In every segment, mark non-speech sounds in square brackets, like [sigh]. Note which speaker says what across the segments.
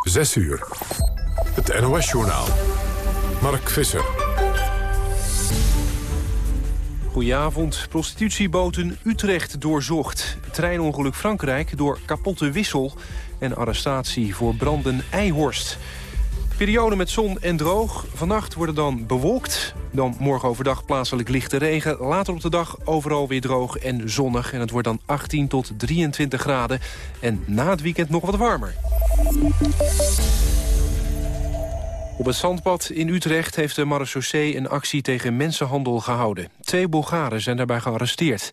Speaker 1: 6 uur. Het NOS-journaal. Mark Visser.
Speaker 2: Goedenavond. Prostitutieboten Utrecht doorzocht. Treinongeluk Frankrijk door kapotte wissel. En arrestatie voor branden Eihorst. Periode met zon en droog. Vannacht wordt het dan bewolkt. Dan morgen overdag plaatselijk lichte regen. Later op de dag overal weer droog en zonnig. En het wordt dan 18 tot 23 graden. En na het weekend nog wat warmer. Op het zandpad in Utrecht heeft de marechaussee een actie tegen mensenhandel gehouden. Twee Bulgaren zijn daarbij gearresteerd.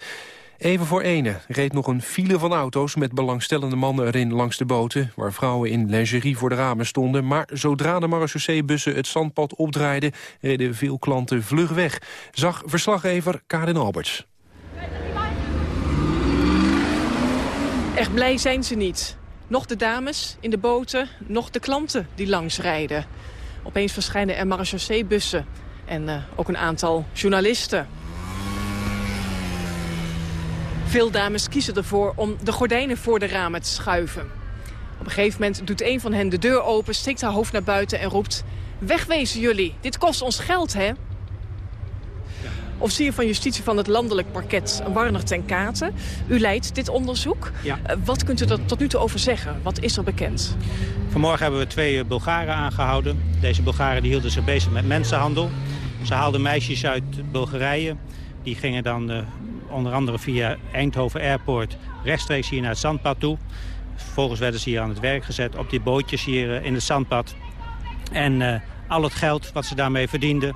Speaker 2: Even voor ene reed nog een file van auto's met belangstellende mannen erin langs de boten... waar vrouwen in lingerie voor de ramen stonden. Maar zodra de marechaussee-bussen het zandpad opdraaiden... reden veel klanten vlug weg. Zag verslaggever Karin Alberts.
Speaker 3: Echt blij zijn ze niet. Nog de dames in de boten, nog de klanten die langs rijden. Opeens verschijnen er marechaussee-bussen en uh, ook een aantal journalisten. Veel dames kiezen ervoor om de gordijnen voor de ramen te schuiven. Op een gegeven moment doet een van hen de deur open, steekt haar hoofd naar buiten en roept... Wegwezen jullie, dit kost ons geld, hè? Officier van Justitie van het Landelijk Parket, Warner ten Katen. U leidt dit onderzoek.
Speaker 4: Ja.
Speaker 3: Uh, wat kunt u er tot nu toe over zeggen? Wat is er bekend?
Speaker 4: Vanmorgen hebben we twee Bulgaren aangehouden. Deze Bulgaren die hielden zich bezig met mensenhandel. Ze haalden meisjes uit Bulgarije. Die gingen dan uh, onder andere via Eindhoven Airport rechtstreeks hier naar het zandpad toe. Vervolgens werden ze hier aan het werk gezet op die bootjes hier uh, in het zandpad. En uh, al het geld wat ze daarmee verdienden,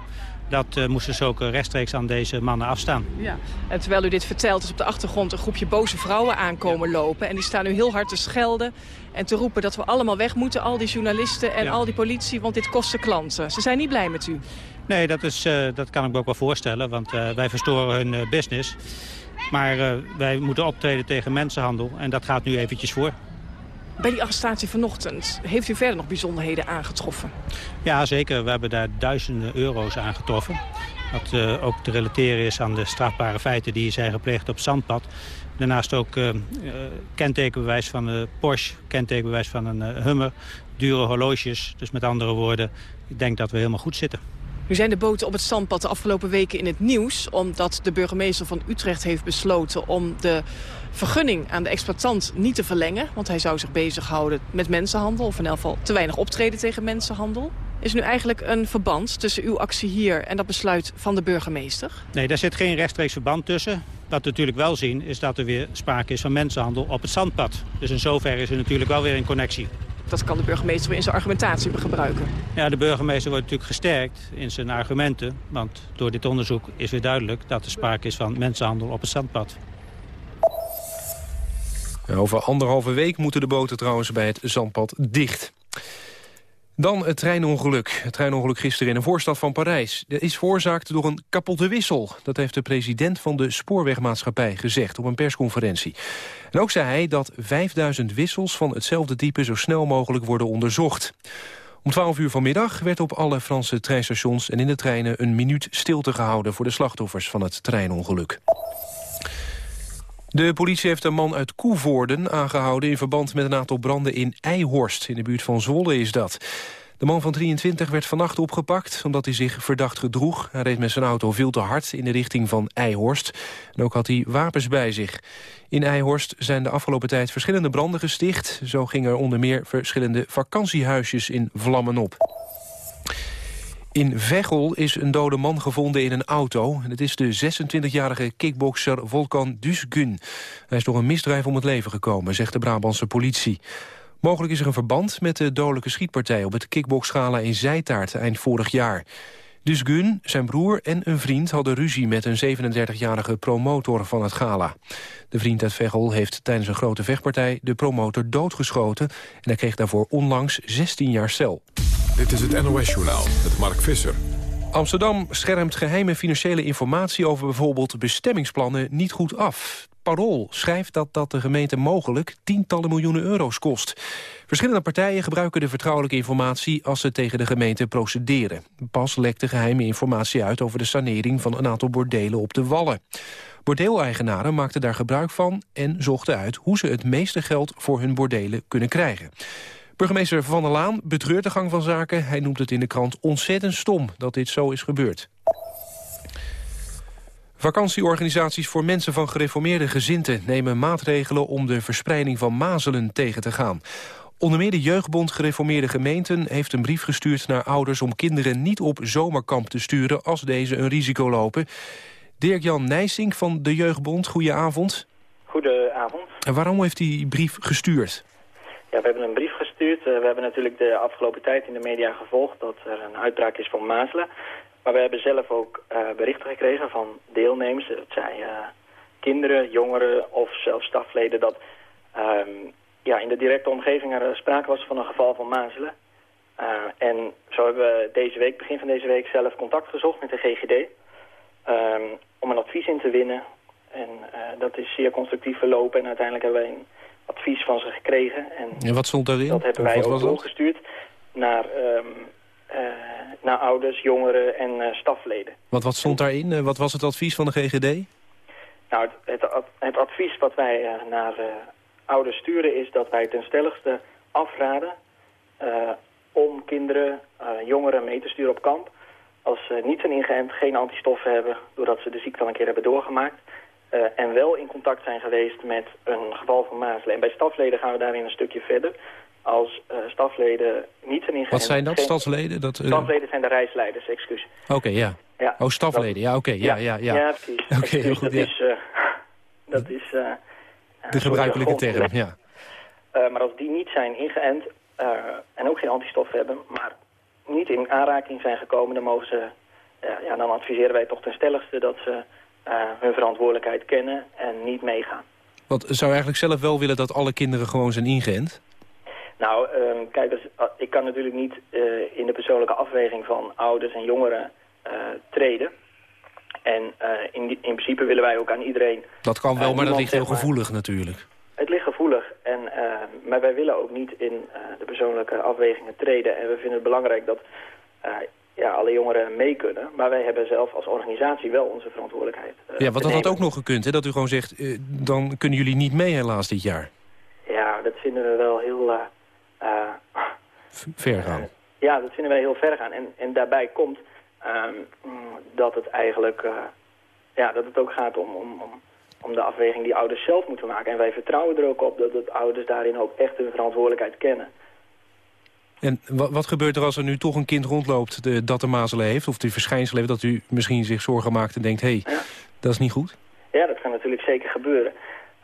Speaker 4: dat uh, moesten ze ook rechtstreeks aan deze mannen afstaan.
Speaker 3: Ja. En terwijl u dit vertelt, is op de achtergrond een groepje boze vrouwen aankomen ja. lopen. En die staan nu heel hard te schelden en te roepen dat we allemaal weg moeten. Al die journalisten en ja. al die politie, want dit kost de klanten. Ze zijn niet blij met u.
Speaker 4: Nee, dat, is, uh, dat kan ik me ook wel voorstellen, want uh, wij verstoren hun business. Maar wij moeten optreden tegen mensenhandel en dat gaat nu eventjes voor.
Speaker 3: Bij die arrestatie vanochtend, heeft u verder nog bijzonderheden aangetroffen?
Speaker 4: Ja, zeker. We hebben daar duizenden euro's aangetroffen. Wat uh, ook te relateren is aan de strafbare feiten die zijn gepleegd op Zandpad. Daarnaast ook uh, uh, kentekenbewijs van een Porsche, kentekenbewijs van een Hummer, dure horloges. Dus met andere woorden, ik denk dat we helemaal goed zitten.
Speaker 3: Nu zijn de boten op het zandpad de afgelopen weken in het nieuws... omdat de burgemeester van Utrecht heeft besloten om de vergunning aan de exploitant niet te verlengen. Want hij zou zich bezighouden met mensenhandel... of in elk geval te weinig optreden tegen mensenhandel. Is nu eigenlijk een verband tussen uw actie hier en dat besluit van de burgemeester?
Speaker 4: Nee, daar zit geen rechtstreeks verband tussen. Wat we natuurlijk wel zien is dat er weer sprake is van mensenhandel op het zandpad. Dus in zoverre is er natuurlijk wel weer een connectie.
Speaker 3: Dat kan de burgemeester weer in zijn argumentatie gebruiken.
Speaker 4: Ja, de burgemeester wordt natuurlijk gesterkt in zijn argumenten. Want door dit onderzoek is weer duidelijk dat er sprake is van mensenhandel op het zandpad.
Speaker 2: Over anderhalve week moeten de boten trouwens bij het zandpad dicht. Dan het treinongeluk. Het treinongeluk gisteren in een voorstad van Parijs. Dat is veroorzaakt door een kapotte wissel. Dat heeft de president van de spoorwegmaatschappij gezegd op een persconferentie. En ook zei hij dat 5000 wissels van hetzelfde type zo snel mogelijk worden onderzocht. Om 12 uur vanmiddag werd op alle Franse treinstations en in de treinen een minuut stilte gehouden voor de slachtoffers van het treinongeluk. De politie heeft een man uit Koevoorden aangehouden... in verband met een aantal branden in Eihorst. In de buurt van Zwolle is dat. De man van 23 werd vannacht opgepakt omdat hij zich verdacht gedroeg. Hij reed met zijn auto veel te hard in de richting van Eihorst. En ook had hij wapens bij zich. In Eihorst zijn de afgelopen tijd verschillende branden gesticht. Zo gingen er onder meer verschillende vakantiehuisjes in vlammen op. In Veghel is een dode man gevonden in een auto. Het is de 26-jarige kickbokser Volkan Dusgun. Hij is door een misdrijf om het leven gekomen, zegt de Brabantse politie. Mogelijk is er een verband met de dodelijke schietpartij... op het kickboxgala in Zijtaart eind vorig jaar. Dusgun, zijn broer en een vriend hadden ruzie met een 37-jarige promotor van het gala. De vriend uit Veghel heeft tijdens een grote vechtpartij de promotor doodgeschoten... en hij kreeg daarvoor onlangs 16 jaar cel.
Speaker 1: Dit is het NOS-journaal met Mark Visser.
Speaker 2: Amsterdam schermt geheime financiële informatie over bijvoorbeeld bestemmingsplannen niet goed af. Parool schrijft dat dat de gemeente mogelijk tientallen miljoenen euro's kost. Verschillende partijen gebruiken de vertrouwelijke informatie als ze tegen de gemeente procederen. Pas lekte geheime informatie uit over de sanering van een aantal bordelen op de Wallen. Bordeeleigenaren maakten daar gebruik van en zochten uit hoe ze het meeste geld voor hun bordelen kunnen krijgen. Burgemeester Van der Laan betreurt de gang van zaken. Hij noemt het in de krant ontzettend stom dat dit zo is gebeurd. Vakantieorganisaties voor mensen van gereformeerde gezinten nemen maatregelen om de verspreiding van mazelen tegen te gaan. Onder meer de Jeugdbond Gereformeerde Gemeenten heeft een brief gestuurd naar ouders om kinderen niet op zomerkamp te sturen als deze een risico lopen. Dirk-Jan Nijsink van de Jeugdbond, goedenavond.
Speaker 5: Goedenavond.
Speaker 2: En waarom heeft die brief gestuurd?
Speaker 5: Ja, we hebben een brief Uh, we hebben natuurlijk de afgelopen tijd in de media gevolgd dat er een uitbraak is van mazelen. Maar we hebben zelf ook uh, berichten gekregen van deelnemers, dat zijn uh, kinderen, jongeren of zelfs stafleden, dat um, ja, in de directe omgeving er sprake was van een geval van mazelen. En zo hebben we deze week, begin van deze week, zelf contact gezocht met de GGD um, om een advies in te winnen. En dat is zeer constructief verlopen en uiteindelijk hebben wij een advies van ze gekregen. En,
Speaker 2: en wat stond daarin?
Speaker 5: Dat hebben wij ook doorgestuurd naar... Um, uh, naar ouders, jongeren en uh, stafleden.
Speaker 2: Wat, wat stond daarin? Uh, wat was het advies van de GGD?
Speaker 5: Nou, het, het, het advies wat wij naar ouders sturen is dat wij ten stelligste afraden om kinderen, jongeren mee te sturen op kamp. Als ze niet zijn ingeënt, geen antistoffen hebben, doordat ze de ziekte al een keer hebben doorgemaakt. En wel in contact zijn geweest met een geval van mazelen. En bij stafleden gaan we daarin een stukje verder als uh, stafleden niet zijn ingeënt...
Speaker 2: Wat zijn dat, stafleden? Dat,
Speaker 5: uh... Stafleden zijn de reisleiders, excuus.
Speaker 2: Oké, okay, ja. ja. Oh, stafleden, ja, oké, okay, ja, ja, ja.
Speaker 5: Ja, precies.
Speaker 2: Oké, okay, heel goed,
Speaker 5: dat
Speaker 2: ja.
Speaker 5: is, [laughs] dat is
Speaker 2: de gebruikelijke term, ja.
Speaker 5: maar als die niet zijn ingeënt en ook geen antistoffen hebben... maar niet in aanraking zijn gekomen, dan mogen ze... ja, dan adviseren wij toch ten stelligste dat ze hun verantwoordelijkheid kennen en niet meegaan.
Speaker 2: Want zou je eigenlijk zelf wel willen dat alle kinderen gewoon zijn ingeënt?
Speaker 5: Nou, um, kijk, dus, ik kan natuurlijk niet uh, in de persoonlijke afweging van ouders en jongeren uh, treden. En in, in principe willen wij ook aan iedereen...
Speaker 2: Dat kan wel, maar dat ligt heel gevoelig natuurlijk.
Speaker 5: Het ligt gevoelig, en, maar wij willen ook niet in de persoonlijke afwegingen treden. En we vinden het belangrijk dat ja, alle jongeren mee kunnen. Maar wij hebben zelf als organisatie wel onze verantwoordelijkheid.
Speaker 2: ja, wat had dat ook nog gekund, hè? dat u gewoon zegt... dan kunnen jullie niet mee helaas dit jaar.
Speaker 5: Ja, dat vinden we wel heel...
Speaker 2: Uh, ver gaan. Uh,
Speaker 5: ja, dat vinden wij heel ver gaan. En, en daarbij komt um, dat het eigenlijk uh, ja, dat het ook gaat om, om, om, om de afweging die ouders zelf moeten maken. En wij vertrouwen er ook op dat de ouders daarin ook echt hun verantwoordelijkheid kennen.
Speaker 2: En wat, gebeurt er als er nu toch een kind rondloopt de, dat de mazelen heeft... of die verschijnselen heeft, dat u misschien zich zorgen maakt en denkt... hé, hey, ja. dat is niet goed?
Speaker 5: Ja, dat kan natuurlijk zeker gebeuren.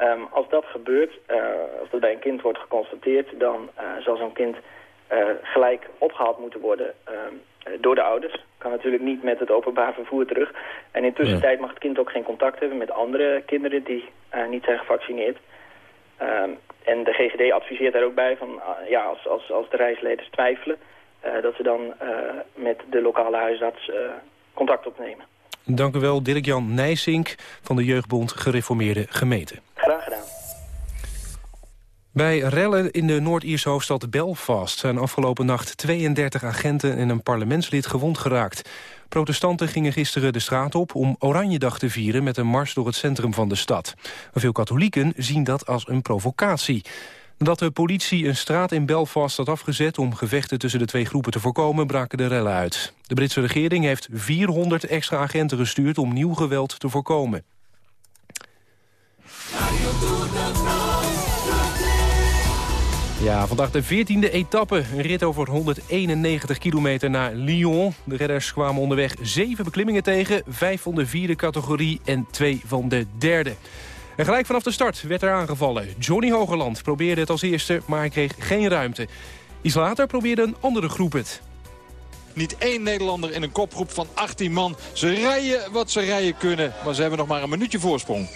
Speaker 5: Um, als dat gebeurt, uh, als dat bij een kind wordt geconstateerd... dan uh, zal zo'n kind uh, gelijk opgehaald moeten worden door de ouders. Kan natuurlijk niet met het openbaar vervoer terug. En in tussentijd mag het kind ook geen contact hebben met andere kinderen... die niet zijn gevaccineerd. Um, en de GGD adviseert daar ook bij van... ja, als, als, als de reisleders twijfelen... dat ze dan met de lokale huisarts contact opnemen.
Speaker 2: Dank u wel, Dirk-Jan Nijsink van de Jeugdbond Gereformeerde Gemeenten.
Speaker 5: Graag gedaan.
Speaker 2: Bij rellen in de Noord-Ierse hoofdstad Belfast... zijn afgelopen nacht 32 agenten en een parlementslid gewond geraakt. Protestanten gingen gisteren de straat op om Oranjedag te vieren... met een mars door het centrum van de stad. Veel katholieken zien dat als een provocatie. Nadat de politie een straat in Belfast had afgezet... om gevechten tussen de twee groepen te voorkomen, braken de rellen uit. De Britse regering heeft 400 extra agenten gestuurd... om nieuw geweld te voorkomen. Ja, vandaag de 14e etappe. Een rit over 191 kilometer naar Lyon. De redders kwamen onderweg zeven beklimmingen tegen. Vijf van de vierde categorie en twee van de derde. En gelijk vanaf de start werd er aangevallen. Johnny Hogerland probeerde het als eerste, maar hij kreeg geen ruimte. Iets later probeerde een andere groep het.
Speaker 6: Niet één Nederlander in een kopgroep van 18 man. Ze rijden wat ze rijden kunnen, maar ze hebben nog maar een minuutje voorsprong.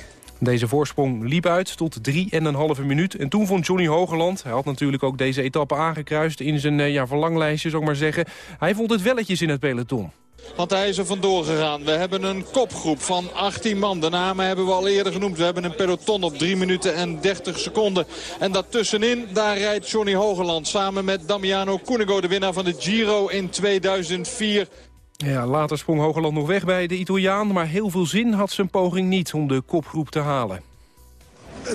Speaker 2: Deze voorsprong liep uit tot 3,5 minuut. En toen vond Johnny Hogerland, hij had natuurlijk ook deze etappe aangekruist... in zijn ja, verlanglijstje, zou ik maar zeggen. Hij vond het welletjes in het peloton.
Speaker 6: Want hij is er vandoor gegaan. We hebben een kopgroep van 18 man. De namen hebben we al eerder genoemd. We hebben een peloton op 3 minuten en 30 seconden. En daartussenin, daar rijdt Johnny Hogeland samen met Damiano Cunego... de winnaar van de Giro in 2004.
Speaker 2: Ja, later sprong Hogeland nog weg bij de Italiaan... maar heel veel zin had zijn poging niet om de kopgroep te halen.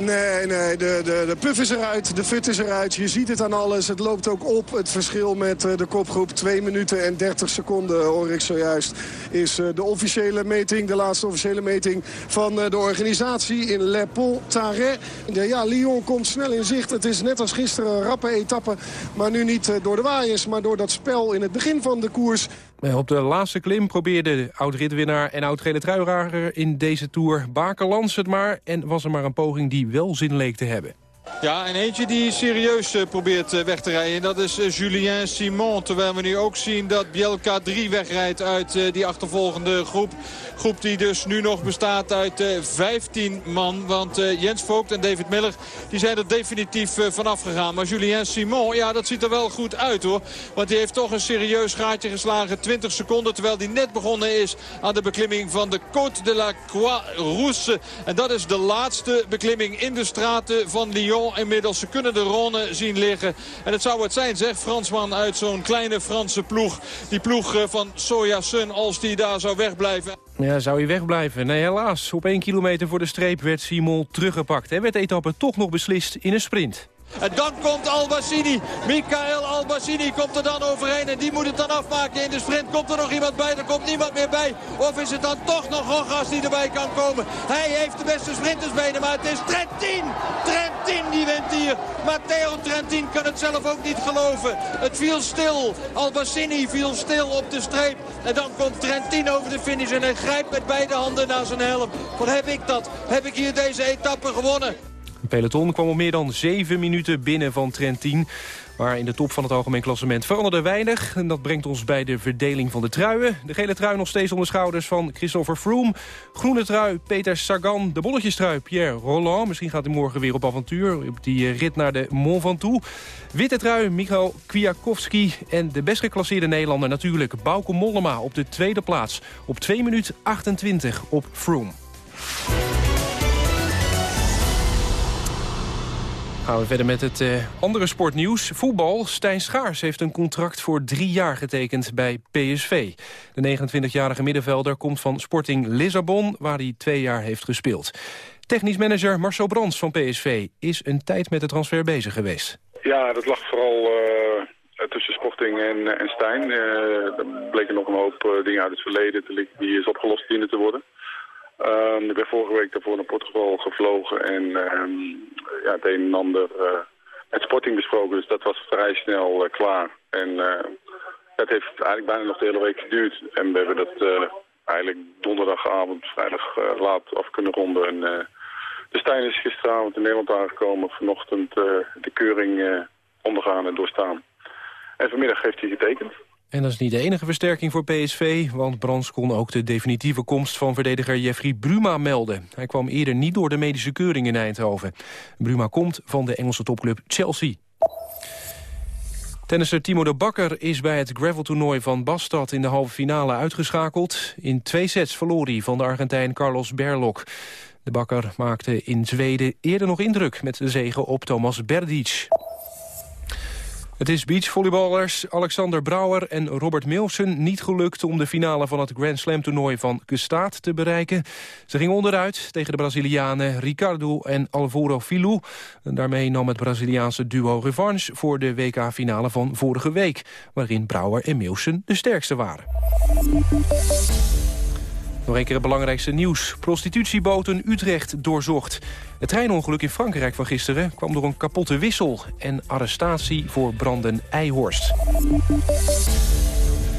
Speaker 7: Nee, nee, de, de, de puff is eruit, de fut is eruit. Je ziet het aan alles. Het loopt ook op. Het verschil met eh, de kopgroep 2 minuten en 30 seconden, hoor ik zojuist... is eh, de officiële meting, de laatste officiële meting van eh, de organisatie in Le Pont-Tarret. Ja, Lyon komt snel in zicht. Het is net als gisteren een rappe etappe. Maar nu niet door de waaiers, maar door dat spel in het begin van de koers.
Speaker 2: Op de laatste klim probeerde oud-ritwinnaar en oud-gele truirager in deze Tour Bakerlands het maar... en was er maar een poging die wel zin leek te hebben.
Speaker 6: Ja, en eentje die serieus uh, probeert uh, weg te rijden. Dat is uh, Julien Simon. Terwijl we nu ook zien dat Bielka 3 wegrijdt uit die achtervolgende groep. Groep die dus nu nog bestaat uit 15 man. Want Jens Vogt en David Miller die zijn er definitief vanaf gegaan. Maar Julien Simon, ja dat ziet er wel goed uit hoor. Want die heeft toch een serieus gaatje geslagen. 20 seconden terwijl die net begonnen is aan de beklimming van de Côte de la Croix-Rousse. En dat is de laatste beklimming in de straten van Lyon inmiddels. Ze kunnen de Ronne zien liggen. En het zou het zijn, zegt Fransman uit zo'n kleine Franse ploeg. Die ploeg eh, van Soja Sun, als die daar zou wegblijven.
Speaker 2: Ja, zou hij wegblijven? Nee, helaas. Op één kilometer voor de streep werd Simon teruggepakt. En werd de etappe toch nog beslist in een sprint.
Speaker 6: En dan komt Albacini. Michael Albacini komt er dan overheen. En die moet het dan afmaken in de sprint. Komt er nog iemand bij? Er komt niemand meer bij. Of is het dan toch nog Rogas die erbij kan komen? Hij heeft de beste sprintersbenen. Maar het is Trentin. Trentin die wint hier. Matteo Trentin kan het zelf ook niet geloven. Het viel stil. Albacini viel stil op de streep. En dan komt Trentin over de finish. En hij grijpt met beide handen naar zijn helm. Wat heb ik dat? Heb ik hier deze etappe gewonnen?
Speaker 2: Peloton kwam op meer dan zeven minuten binnen van Trentin. Maar in de top van het algemeen klassement veranderde weinig. En dat brengt ons bij de verdeling van de truien. De gele trui nog steeds onder schouders van Christopher Froome. Groene trui Peter Sagan. De bolletjestrui Pierre Roland. Misschien gaat hij morgen weer op avontuur. Op die rit naar de Mont Ventoux. Witte trui Michał Kwiatkowski. En de best geclasseerde Nederlander natuurlijk Bauke Mollema op de tweede plaats. Op 2 minuten 28 op Froome. Gaan we verder met het uh, andere sportnieuws. Voetbal. Stijn Schaars heeft een contract voor drie jaar getekend bij PSV. De 29-jarige middenvelder komt van Sporting Lissabon... waar hij twee jaar heeft gespeeld. Technisch manager Marcel Brands van PSV is een tijd met de transfer bezig geweest.
Speaker 8: Ja, dat lag vooral uh, tussen Sporting en, en Stijn. Uh, er bleken nog een hoop dingen uit het verleden die is opgelost dienen te worden. Um, ik ben vorige week daarvoor naar Portugal gevlogen en um, ja, het een en ander uh, met Sporting besproken. Dus dat was vrij snel uh, klaar. En uh, het heeft eigenlijk bijna nog de hele week geduurd. En we hebben dat eigenlijk donderdagavond, vrijdag laat af kunnen ronden. En, de Stijn is gisteravond in Nederland aangekomen. Vanochtend de keuring ondergaan en doorstaan. En vanmiddag heeft hij getekend.
Speaker 2: En dat is niet de enige versterking voor PSV... want Brands kon ook de definitieve komst van verdediger Jeffrey Bruma melden. Hij kwam eerder niet door de medische keuring in Eindhoven. Bruma komt van de Engelse topclub Chelsea. Tennisser Timo de Bakker is bij het graveltoernooi van Bastad in de halve finale uitgeschakeld. In twee sets verloor hij van de Argentijn Carlos Berlok. De Bakker maakte in Zweden eerder nog indruk met de zege op Thomas Berdic. Het is beachvolleyballers Alexander Brouwer en Robert Milsen niet gelukt om de finale van het Grand Slam toernooi van Gestaat te bereiken. Ze gingen onderuit tegen de Brazilianen Ricardo en Alvaro Filou. Daarmee nam het Braziliaanse duo revanche voor de WK-finale van vorige week, waarin Brouwer en Milsen de sterkste waren. Nog een keer het belangrijkste nieuws. Prostitutieboten Utrecht doorzocht. Het treinongeluk in Frankrijk van gisteren kwam door een kapotte wissel... en arrestatie voor Branden Eihorst.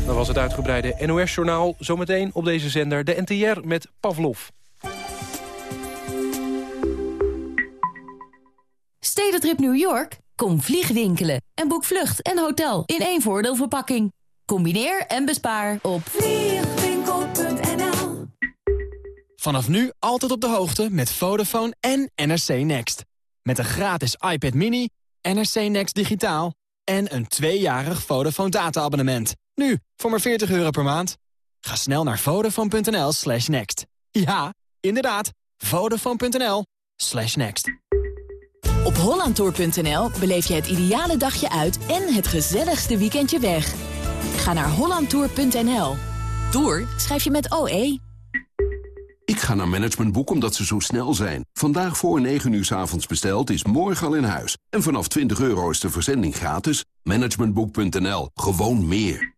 Speaker 2: Dat was het uitgebreide NOS-journaal. Zometeen op deze zender de NTR met Pavlov.
Speaker 9: Stedentrip New York? Kom vliegwinkelen en boek vlucht en hotel in één voordeelverpakking. Combineer en bespaar op
Speaker 10: Vanaf nu altijd op de hoogte met Vodafone en NRC Next. Met een gratis iPad mini, NRC Next digitaal... en een tweejarig Vodafone data-abonnement. Nu, voor maar 40 euro per maand. Ga snel naar vodafone.nl slash next. Ja, inderdaad, vodafone.nl slash next.
Speaker 9: Op hollandtour.nl beleef je het ideale dagje uit... en het gezelligste weekendje weg. Ga naar hollandtour.nl. Tour schrijf je met OE.
Speaker 11: Ga naar Managementboek omdat ze zo snel zijn. Vandaag voor 9 uur s avonds besteld is morgen al in huis. En vanaf 20 euro is de verzending gratis. Managementboek.nl. Gewoon meer.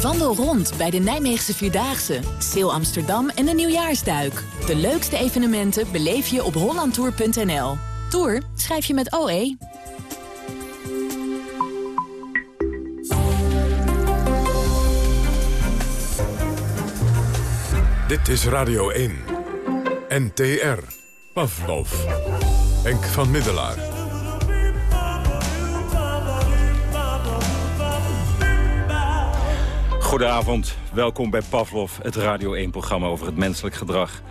Speaker 9: Wandel rond bij de Nijmeegse Vierdaagse, Sale Amsterdam en de Nieuwjaarsduik. De leukste evenementen beleef je op hollandtour.nl. Tour schrijf je met OE.
Speaker 1: Dit is Radio 1. NTR. Pavlov. Henk van Middelaar.
Speaker 12: Goedenavond, welkom bij Pavlov, het Radio 1-programma over het menselijk gedrag.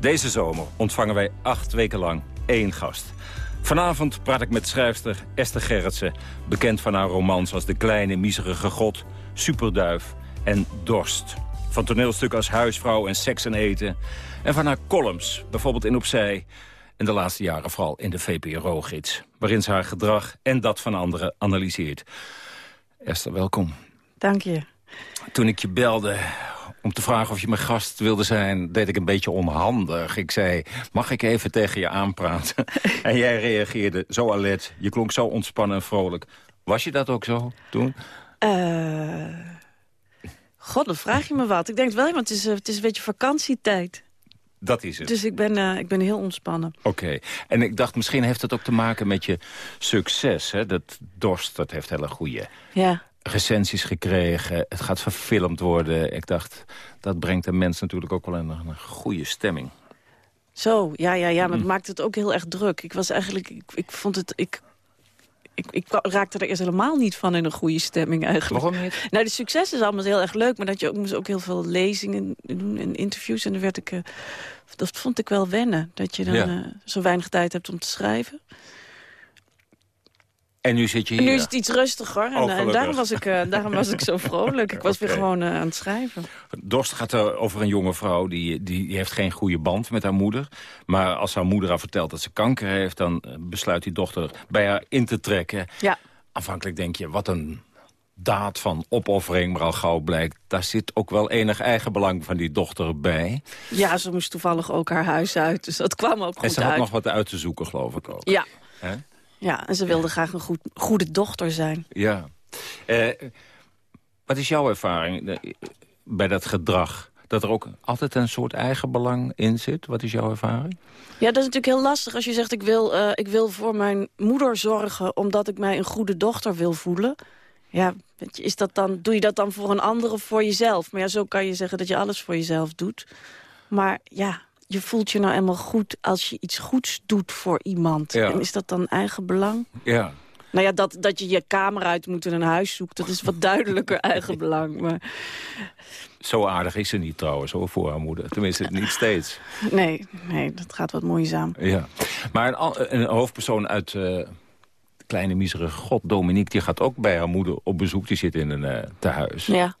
Speaker 12: Deze zomer ontvangen wij acht weken lang één gast. Vanavond praat ik met schrijfster Esther Gerritsen... bekend van haar romans als De Kleine Miserige God, Superduif en Dorst. Van toneelstukken als Huisvrouw en Seks en Eten. En van haar columns, bijvoorbeeld in Opzij... en de laatste jaren vooral in de VPRO-gids... waarin ze haar gedrag en dat van anderen analyseert. Esther, welkom.
Speaker 13: Dank je.
Speaker 12: Toen ik je belde om te vragen of je mijn gast wilde zijn... deed ik een beetje onhandig. Ik zei, mag ik even tegen je aanpraten? [laughs] en jij reageerde zo alert. Je klonk zo ontspannen en vrolijk. Was je dat ook zo toen?
Speaker 13: Uh, God, dan vraag je me wat. Ik denk wel, want het is, het is een beetje vakantietijd.
Speaker 12: Dat is het.
Speaker 13: Dus ik ben, uh, ik ben heel ontspannen.
Speaker 12: Oké. En ik dacht, misschien heeft het ook te maken met je succes. Hè? Dat dorst, dat heeft hele goede
Speaker 13: ja.
Speaker 12: recensies gekregen. Het gaat verfilmd worden. Ik dacht, dat brengt de mens natuurlijk ook wel in een, goede stemming.
Speaker 13: Zo, ja, ja, ja. Maar het maakt het ook heel erg druk. Ik was eigenlijk, ik, ik vond het, ik ik, ik raakte er eerst helemaal niet van in een goede stemming eigenlijk.
Speaker 12: Waarom niet?
Speaker 13: Nou, de succes is allemaal heel erg leuk, maar dat je ook moest ook heel veel lezingen doen en interviews. En dan werd ik, uh, dat vond ik wel wennen, dat je dan ja. uh, zo weinig tijd hebt om te schrijven.
Speaker 12: En nu zit je hier?
Speaker 13: En nu is het iets rustiger. En, oh, en daarom, was ik, uh, daarom was ik zo vrolijk. Ik was okay. weer [laughs] gewoon uh, aan het schrijven.
Speaker 12: Dorst gaat over een jonge vrouw. Die, die, die heeft geen goede band met haar moeder. Maar als haar moeder haar vertelt dat ze kanker heeft... dan besluit die dochter bij haar in te trekken.
Speaker 13: Ja.
Speaker 12: Aanvankelijk denk je, wat een daad van opoffering. Maar al gauw blijkt, daar zit ook wel enig eigenbelang van die dochter bij.
Speaker 13: Ja, ze moest toevallig ook haar huis uit. Dus dat kwam ook goed uit.
Speaker 12: En ze
Speaker 13: uit.
Speaker 12: had nog wat uit te zoeken, geloof ik ook.
Speaker 13: Ja.
Speaker 12: He?
Speaker 13: Ja, en ze wilde graag een goed, goede dochter zijn.
Speaker 12: Ja. Eh, wat is jouw ervaring bij dat gedrag? Dat er ook altijd een soort eigenbelang in zit? Wat is jouw ervaring?
Speaker 13: Ja, dat is natuurlijk heel lastig als je zegt... ik wil, uh, ik wil voor mijn moeder zorgen omdat ik mij een goede dochter wil voelen. Ja, is dat dan, doe je dat dan voor een ander of voor jezelf? Maar ja, zo kan je zeggen dat je alles voor jezelf doet. Maar ja, je voelt je nou eenmaal goed als je iets goeds doet voor iemand.
Speaker 12: Ja.
Speaker 13: En is dat dan eigen belang?
Speaker 12: Ja.
Speaker 13: Nou ja, dat, dat je je kamer uit moet en een huis zoekt... dat is wat duidelijker [laughs] eigen belang. Maar...
Speaker 12: Zo aardig is ze niet trouwens, hoor, voor haar moeder. Tenminste, niet steeds.
Speaker 13: Nee, nee, dat gaat wat moeizaam.
Speaker 12: Ja. Maar een, een hoofdpersoon uit... Uh, Kleine miserige god, Dominique, die gaat ook bij haar moeder op bezoek. Die zit in een uh, tehuis.
Speaker 13: Ja.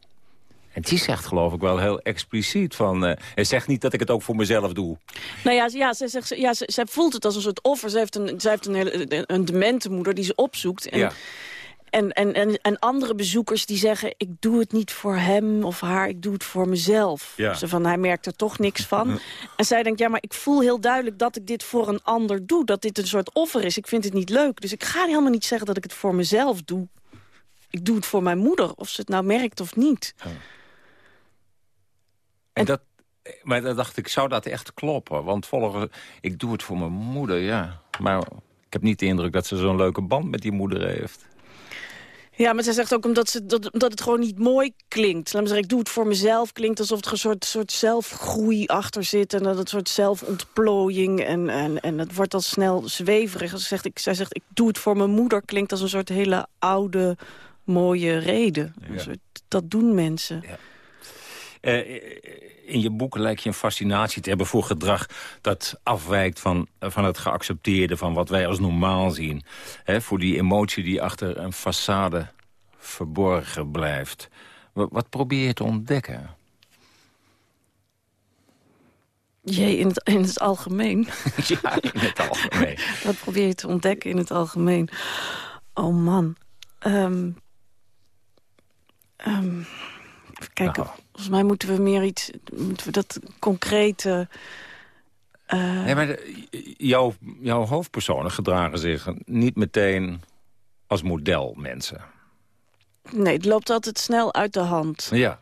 Speaker 12: En die zegt geloof ik wel heel expliciet van... Uh, hij zegt niet dat ik het ook voor mezelf doe.
Speaker 13: Nou ja, ja, ze, zegt, ja ze, ze voelt het als een soort offer. Ze heeft een, ze heeft een, hele, een demente moeder die ze opzoekt. En,
Speaker 12: ja.
Speaker 13: en, en, en, en andere bezoekers die zeggen... ik doe het niet voor hem of haar, ik doe het voor mezelf.
Speaker 12: Ja.
Speaker 13: Ze van, hij merkt er toch niks van. en zij denkt, ja, maar ik voel heel duidelijk dat ik dit voor een ander doe. Dat dit een soort offer is. Ik vind het niet leuk. Dus ik ga helemaal niet zeggen dat ik het voor mezelf doe. Ik doe het voor mijn moeder, of ze het nou merkt of niet.
Speaker 12: Ja. En dat, maar dan dacht ik, zou dat echt kloppen? Want volgens, ik doe het voor mijn moeder, ja. Maar ik heb niet de indruk dat ze zo'n leuke band met die moeder heeft.
Speaker 13: Ja, maar zij zegt ook omdat, ze, dat, dat het gewoon niet mooi klinkt. Laat me zeggen, ik doe het voor mezelf. Klinkt alsof er een soort, soort zelfgroei achter zit. En dat het soort zelfontplooiing. En, en, en het wordt al snel zweverig. Ze zegt, ik, zij zegt, ik doe het voor mijn moeder. Klinkt als een soort hele oude, mooie reden.
Speaker 12: Ja.
Speaker 13: Soort, dat doen mensen.
Speaker 12: Ja. Uh, in je boek lijkt je een fascinatie te hebben voor gedrag... dat afwijkt van, van het geaccepteerde, van wat wij als normaal zien. Voor die emotie die achter een façade verborgen blijft. Wat, wat probeer je te ontdekken?
Speaker 13: Jee, in het, in het algemeen. [laughs]
Speaker 12: ja, in het algemeen. [laughs]
Speaker 13: wat probeer je te ontdekken in het algemeen? Oh man. Um, um, Kijk, volgens mij moeten we meer iets... Moeten we dat concrete... Uh...
Speaker 12: Nee, maar jouw, jouw hoofdpersonen gedragen zich niet meteen als modelmensen.
Speaker 13: Nee, het loopt altijd snel uit de hand.
Speaker 12: Ja.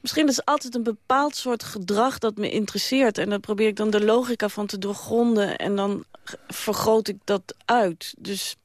Speaker 13: Misschien is altijd een bepaald soort gedrag dat me interesseert. En dan probeer ik dan de logica van te doorgronden. En dan vergroot ik dat uit. Dus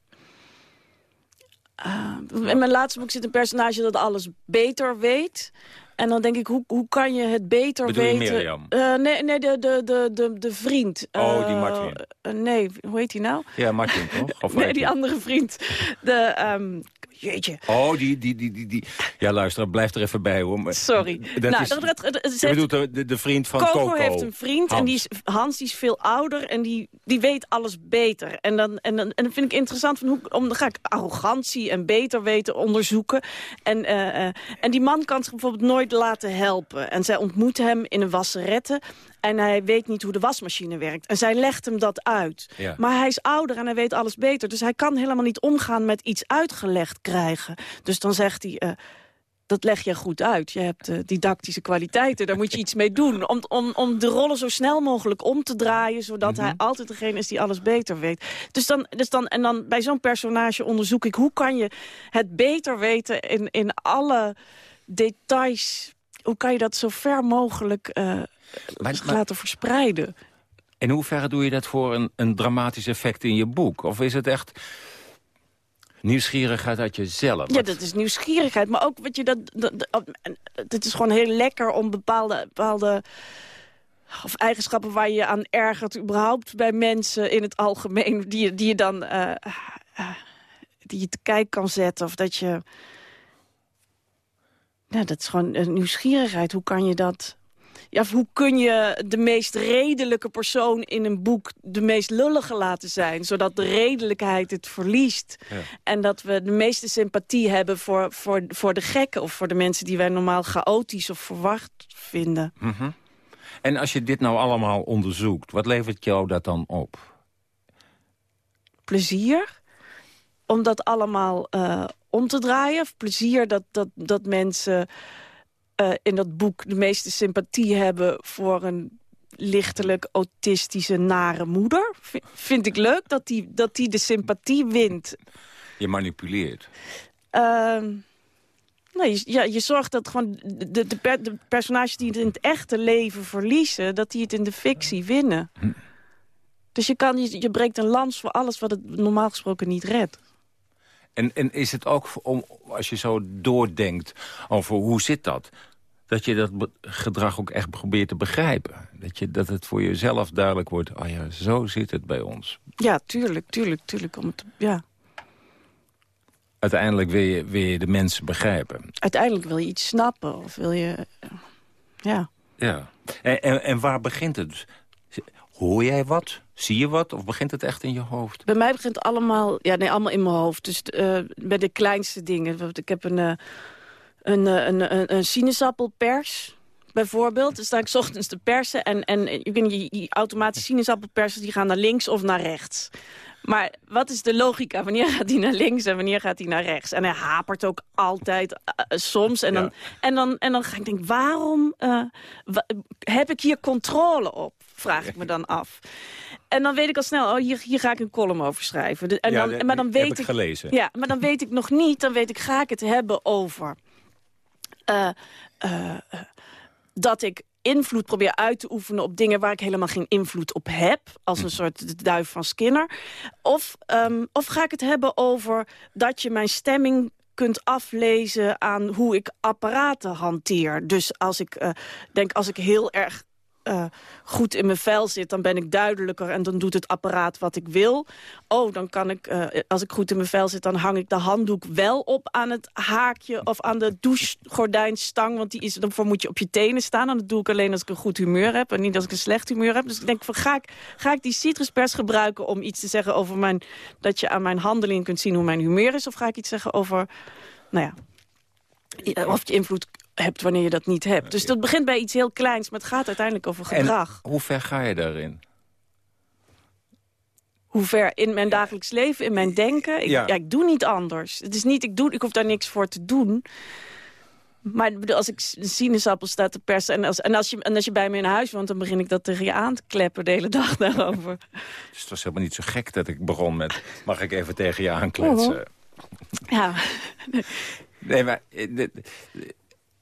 Speaker 13: uh, in mijn laatste boek zit een personage dat alles beter weet. En dan denk ik, hoe, hoe kan je het beter
Speaker 12: Bedoel
Speaker 13: weten?
Speaker 12: Je Mirjam?
Speaker 13: Uh, nee, nee de, de, de, de, de vriend.
Speaker 12: Oh, die Martin.
Speaker 13: Uh, nee, hoe heet hij nou?
Speaker 12: Ja, Martin, toch? [laughs] Of
Speaker 13: nee, die andere vriend. De, um, jeetje.
Speaker 12: Oh, die, die, die, die, die. Ja, luister, blijf er even bij, hoor. Maar
Speaker 13: Sorry.
Speaker 12: Dat
Speaker 13: nou,
Speaker 12: is,
Speaker 13: dat, dat, dat,
Speaker 12: je bedoelt de, de, de vriend van Coco.
Speaker 13: Coco heeft een vriend
Speaker 12: Hans.
Speaker 13: en die is, Hans die is veel ouder en die, die weet alles beter. En dan, en, dan, en dan vind ik interessant, van hoe, om, dan ga ik arrogantie en beter weten onderzoeken. En, uh, uh, en die man kan zich bijvoorbeeld nooit laten helpen. En zij ontmoet hem in een wasserette. En hij weet niet hoe de wasmachine werkt. En zij legt hem dat uit.
Speaker 12: Ja.
Speaker 13: Maar hij is ouder en hij weet alles beter. Dus hij kan helemaal niet omgaan met iets uitgelegd krijgen. Dus dan zegt hij... Uh, dat leg je goed uit. Je hebt uh, didactische kwaliteiten, daar moet je iets mee doen. Om, om, om de rollen zo snel mogelijk om te draaien... zodat
Speaker 12: Mhm.
Speaker 13: hij altijd degene is die alles beter weet. Dus dan, dus dan, en dan bij zo'n personage onderzoek ik... hoe kan je het beter weten in, in alle details... hoe kan je dat zo ver mogelijk uh,
Speaker 12: Maar-
Speaker 13: laten
Speaker 12: maar-
Speaker 13: verspreiden?
Speaker 12: In hoeverre doe je dat voor een, een dramatisch effect in je boek? Of is het echt nieuwsgierigheid uit jezelf?
Speaker 13: Ja, dat is nieuwsgierigheid. Maar ook, wat je, dat, dat, dat- en het is gewoon heel lekker om bepaalde, bepaalde of eigenschappen waar je je aan ergert... überhaupt bij mensen in het algemeen... die, je- die je dan eh, eh, die je te kijk kan zetten. Of dat je... Ja, dat is gewoon een nieuwsgierigheid. Hoe kan je dat... Ja, hoe kun je de meest redelijke persoon in een boek... de meest lullige laten zijn, zodat de redelijkheid het verliest.
Speaker 12: Ja.
Speaker 13: En dat we de meeste sympathie hebben voor, voor, voor de gekken... of voor de mensen die wij normaal chaotisch of verwacht vinden.
Speaker 12: Mhm. En als je dit nou allemaal onderzoekt, wat levert jou dat dan op?
Speaker 13: Plezier om dat allemaal eh, om te draaien. Of plezier dat, dat, dat mensen eh, in dat boek de meeste sympathie hebben... voor een lichtelijk autistische, nare moeder. V- vind ik leuk dat die, dat die de sympathie wint.
Speaker 12: Je manipuleert.
Speaker 13: Ehm, nee, je, ja, je zorgt dat gewoon de, de, per- de personages die het in het echte leven verliezen... dat die het in de fictie winnen. Dus je, kan, je, je breekt een lans voor alles wat het normaal gesproken niet redt.
Speaker 12: En, en is het ook, om, als je zo doordenkt over hoe zit dat... dat je dat gedrag ook echt probeert te begrijpen? Dat, je, dat het voor jezelf duidelijk wordt... oh ja, zo zit het bij ons.
Speaker 13: Ja, tuurlijk, tuurlijk, tuurlijk. Om het, ja.
Speaker 12: Uiteindelijk wil je, wil je de mensen begrijpen.
Speaker 13: Uiteindelijk wil je iets snappen of wil je... Ja.
Speaker 12: Ja. En, en, en waar begint het? Hoor jij wat? Zie je wat? Of begint het echt in je hoofd?
Speaker 13: Bij mij begint het allemaal, ja, nee, allemaal in mijn hoofd. Dus eh, bij de kleinste dingen. Ik heb een, eh, een, eh, een, een, een sinaasappelpers, bijvoorbeeld. Dan sta ik 's ochtends te persen. En, en je, niet, die automatische sinaasappelpersers die gaan naar links of naar rechts. Maar wat is de logica? Wanneer gaat hij naar links en wanneer gaat hij naar rechts? En hij hapert ook altijd soms. En dan,
Speaker 12: Ja.
Speaker 13: en, dan, en dan ga ik denken, waarom wa- heb ik hier controle op? Vraag ik me dan af. En dan weet ik al snel, oh, hier, hier ga ik een column over schrijven. De- En
Speaker 12: Ja,
Speaker 13: dan, maar dan
Speaker 12: heb
Speaker 13: weet
Speaker 12: ik
Speaker 13: ik,
Speaker 12: gelezen.
Speaker 13: Ja, maar dan weet ik nog niet, dan weet ik, ga ik het hebben over... eh, eh, dat ik invloed probeer uit te oefenen op dingen waar ik helemaal geen invloed op heb. Als een soort de duif van Skinner. Of, ehm, of ga ik het hebben over dat je mijn stemming kunt aflezen aan hoe ik apparaten hanteer. Dus als ik eh, denk, als ik heel erg eh, goed in mijn vel zit, dan ben ik duidelijker en dan doet het apparaat wat ik wil. Oh, dan kan ik, eh, als ik goed in mijn vel zit, dan hang ik de handdoek wel op aan het haakje of aan de douchegordijnstang, want die is, daarvoor moet je op je tenen staan. En dat doe ik alleen als ik een goed humeur heb en niet als ik een slecht humeur heb. Dus ik denk van, ga ik, ga ik die citruspers gebruiken om iets te zeggen over mijn, dat je aan mijn handeling kunt zien hoe mijn humeur is, of ga ik iets zeggen over, nou ja, of je invloed hebt wanneer je dat niet hebt. Dus dat begint bij iets heel kleins, maar het gaat uiteindelijk over gedrag.
Speaker 12: En hoe ver ga je daarin?
Speaker 13: Hoe ver in mijn dagelijks leven, in mijn denken. Ik,
Speaker 12: Ja.
Speaker 13: ja. ik doe niet anders. Het is niet, ik, doe, ik hoef daar niks voor te doen. Maar als ik een sinaasappel sta te persen... En als, en, als je, en als je bij me in huis woont, dan begin ik dat tegen je aan te kleppen de hele dag [laughs] daarover.
Speaker 12: Dus het was helemaal niet zo gek dat ik begon met... mag ik even tegen je aankletsen?
Speaker 13: Oh. Ja.
Speaker 12: Nee, maar eh, de- de-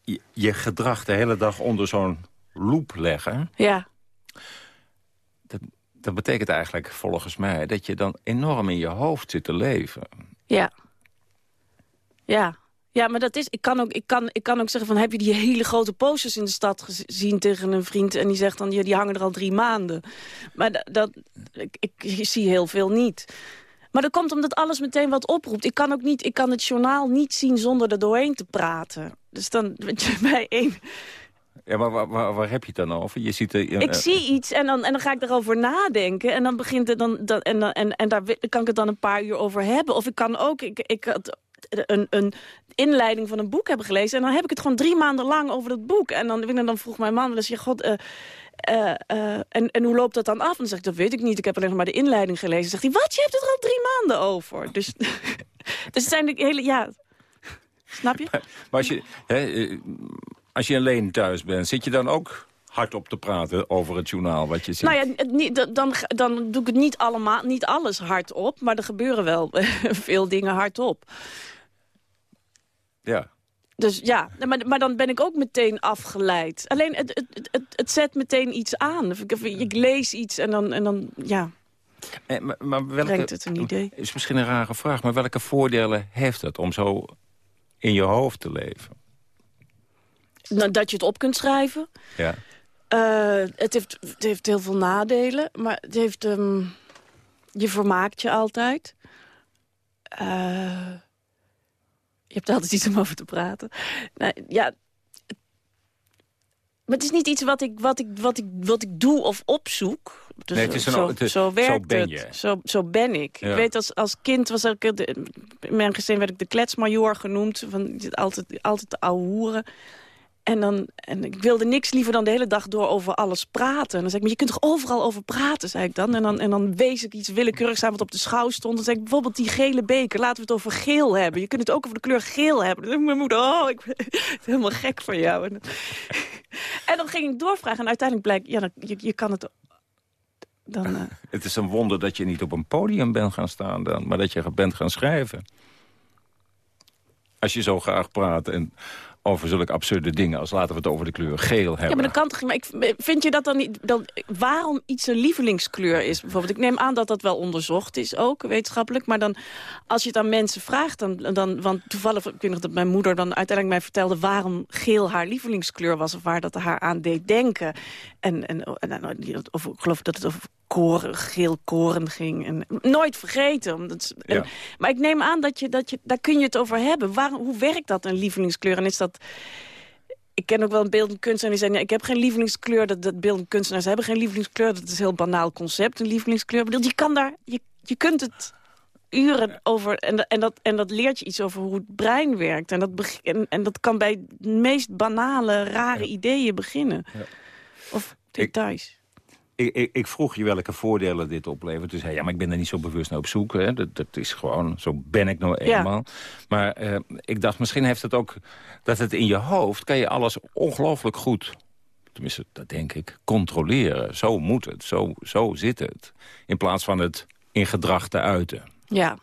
Speaker 12: je, je gedrag de hele dag onder zo'n loep leggen...
Speaker 13: Ja.
Speaker 12: Dat, dat betekent eigenlijk volgens mij dat je dan enorm in je hoofd zit te leven.
Speaker 13: Ja. Ja. Ja, maar dat is... Ik kan, ook, ik, kan, ik kan ook zeggen van... heb je die hele grote posters in de stad gezien tegen een vriend... en die zegt dan, ja, die hangen er al drie maanden. Maar dat, dat, ik, ik zie heel veel niet. Maar dat komt omdat alles meteen wat oproept. Ik kan ook niet... Ik kan het journaal niet zien zonder er doorheen te praten. Dus dan... weet je, bij één...
Speaker 12: Ja, maar waar, waar, waar heb je het dan over? Je ziet er,
Speaker 13: Ik zie iets en dan, en dan ga ik erover nadenken. En dan begint het dan, dan, en, dan, en, en daar kan ik het dan een paar uur over hebben. Of ik kan ook ik, ik had een, een inleiding van een boek hebben gelezen. En dan heb ik het gewoon drie maanden lang over dat boek. En dan, en dan vroeg mijn man wel eens, ja, god... eh, eh, eh, en, en hoe loopt dat dan af? En dan zeg ik, dat weet ik niet. Ik heb alleen nog maar de inleiding gelezen. Zegt hij, wat? Je hebt het er al drie maanden over. Dus, [laughs] dus het zijn de hele... Ja, snap je? [laughs]
Speaker 12: Maar als je, hè, eh, als je alleen thuis bent, zit je dan ook hardop te praten over het journaal wat je ziet?
Speaker 13: Nou ja, dan- dan, doe ik het niet, allemaal, niet alles hardop. Maar er gebeuren wel [laughs] veel dingen hardop.
Speaker 12: Ja.
Speaker 13: Dus ja, maar, maar dan ben ik ook meteen afgeleid. Alleen het, het, het, het zet meteen iets aan. Of Ik, of ik lees iets en dan, en dan ja,
Speaker 12: Eh, maar, maar welke,
Speaker 13: brengt het een idee.
Speaker 12: is misschien een rare vraag, maar welke voordelen heeft het om zo in je hoofd te leven?
Speaker 13: Nou, dat je het op kunt schrijven.
Speaker 12: Ja.
Speaker 13: Eh, het, heeft, het heeft heel veel nadelen, maar het heeft... ehm, je vermaakt je altijd. Eh, je hebt altijd iets om over te praten. Nou, ja, maar het is niet iets wat ik, wat ik, wat ik, wat ik doe of opzoek. Dus
Speaker 12: Nee, het is een-
Speaker 13: zo,
Speaker 12: het is-
Speaker 13: zo
Speaker 12: zo
Speaker 13: werkt
Speaker 12: ben
Speaker 13: het.
Speaker 12: je.
Speaker 13: Zo, zo ben ik.
Speaker 12: Ja.
Speaker 13: Ik weet, als, als kind was ik... De, in mijn gezin werd ik de kletsmajor genoemd. Van, altijd, altijd de ouwe hoeren. En, dan, en ik wilde niks liever dan de hele dag door over alles praten. En dan zei ik, maar je kunt toch overal over praten, zei ik dan. En dan, en dan wees ik iets willekeurigs aan wat op de schouw stond. Dan zei ik bijvoorbeeld die gele beker, laten we het over geel hebben. Je kunt het ook over de kleur geel hebben. Dan zei mijn moeder, oh, ik ben [laughs] helemaal gek van jou. En, [laughs] en dan ging ik doorvragen en uiteindelijk blijkt, ja, dan, je, je kan het... Dan, eh, [laughs]
Speaker 12: Het is een wonder dat je niet op een podium bent gaan staan dan, maar dat je bent gaan schrijven. Als je zo graag praat en over zulke absurde dingen als laten we het over de kleur geel hebben.
Speaker 13: Ja, maar dat kan toch Maar ik, vind je dat dan niet... Dan, waarom iets een lievelingskleur is bijvoorbeeld? Ik neem aan dat dat wel onderzocht is ook, wetenschappelijk. Maar dan, als je het aan mensen vraagt... Dan, dan, want toevallig, ik weet nog dat mijn moeder dan uiteindelijk mij vertelde... waarom geel haar lievelingskleur was of waar dat haar aan deed denken. En, en, en, of, ik geloof dat het over koren, geel koren ging. En, nooit vergeten. Omdat, en-
Speaker 12: Ja.
Speaker 13: Maar ik neem aan dat je, dat je, daar kun je het over hebben. Waarom, hoe werkt dat, een lievelingskleur? En is dat ik ken ook wel een beeldend kunstenaar die zei... nee, ik heb geen lievelingskleur, dat, dat beeldend kunstenaars hebben geen lievelingskleur. Dat is een heel banaal concept, een lievelingskleur. Bedoel, je, kan daar, je, je kunt het uren over... En, dat- en, dat, en dat leert je iets over hoe het brein werkt. En dat, beg- en, en dat kan bij de meest banale, rare ideeën beginnen. Of details.
Speaker 12: Ik, ik, ik vroeg je welke voordelen dit oplevert. Toen zei ja, maar ik ben er niet zo bewust naar op zoek. Hè. Dat, dat is gewoon, zo ben ik nou
Speaker 13: Ja.
Speaker 12: eenmaal. Maar eh, ik dacht, misschien heeft het ook... dat het in je hoofd kan je alles ongelooflijk goed... tenminste, dat denk ik, controleren. Zo moet het, zo, zo zit het. In plaats van het in gedrag te uiten.
Speaker 13: Ja.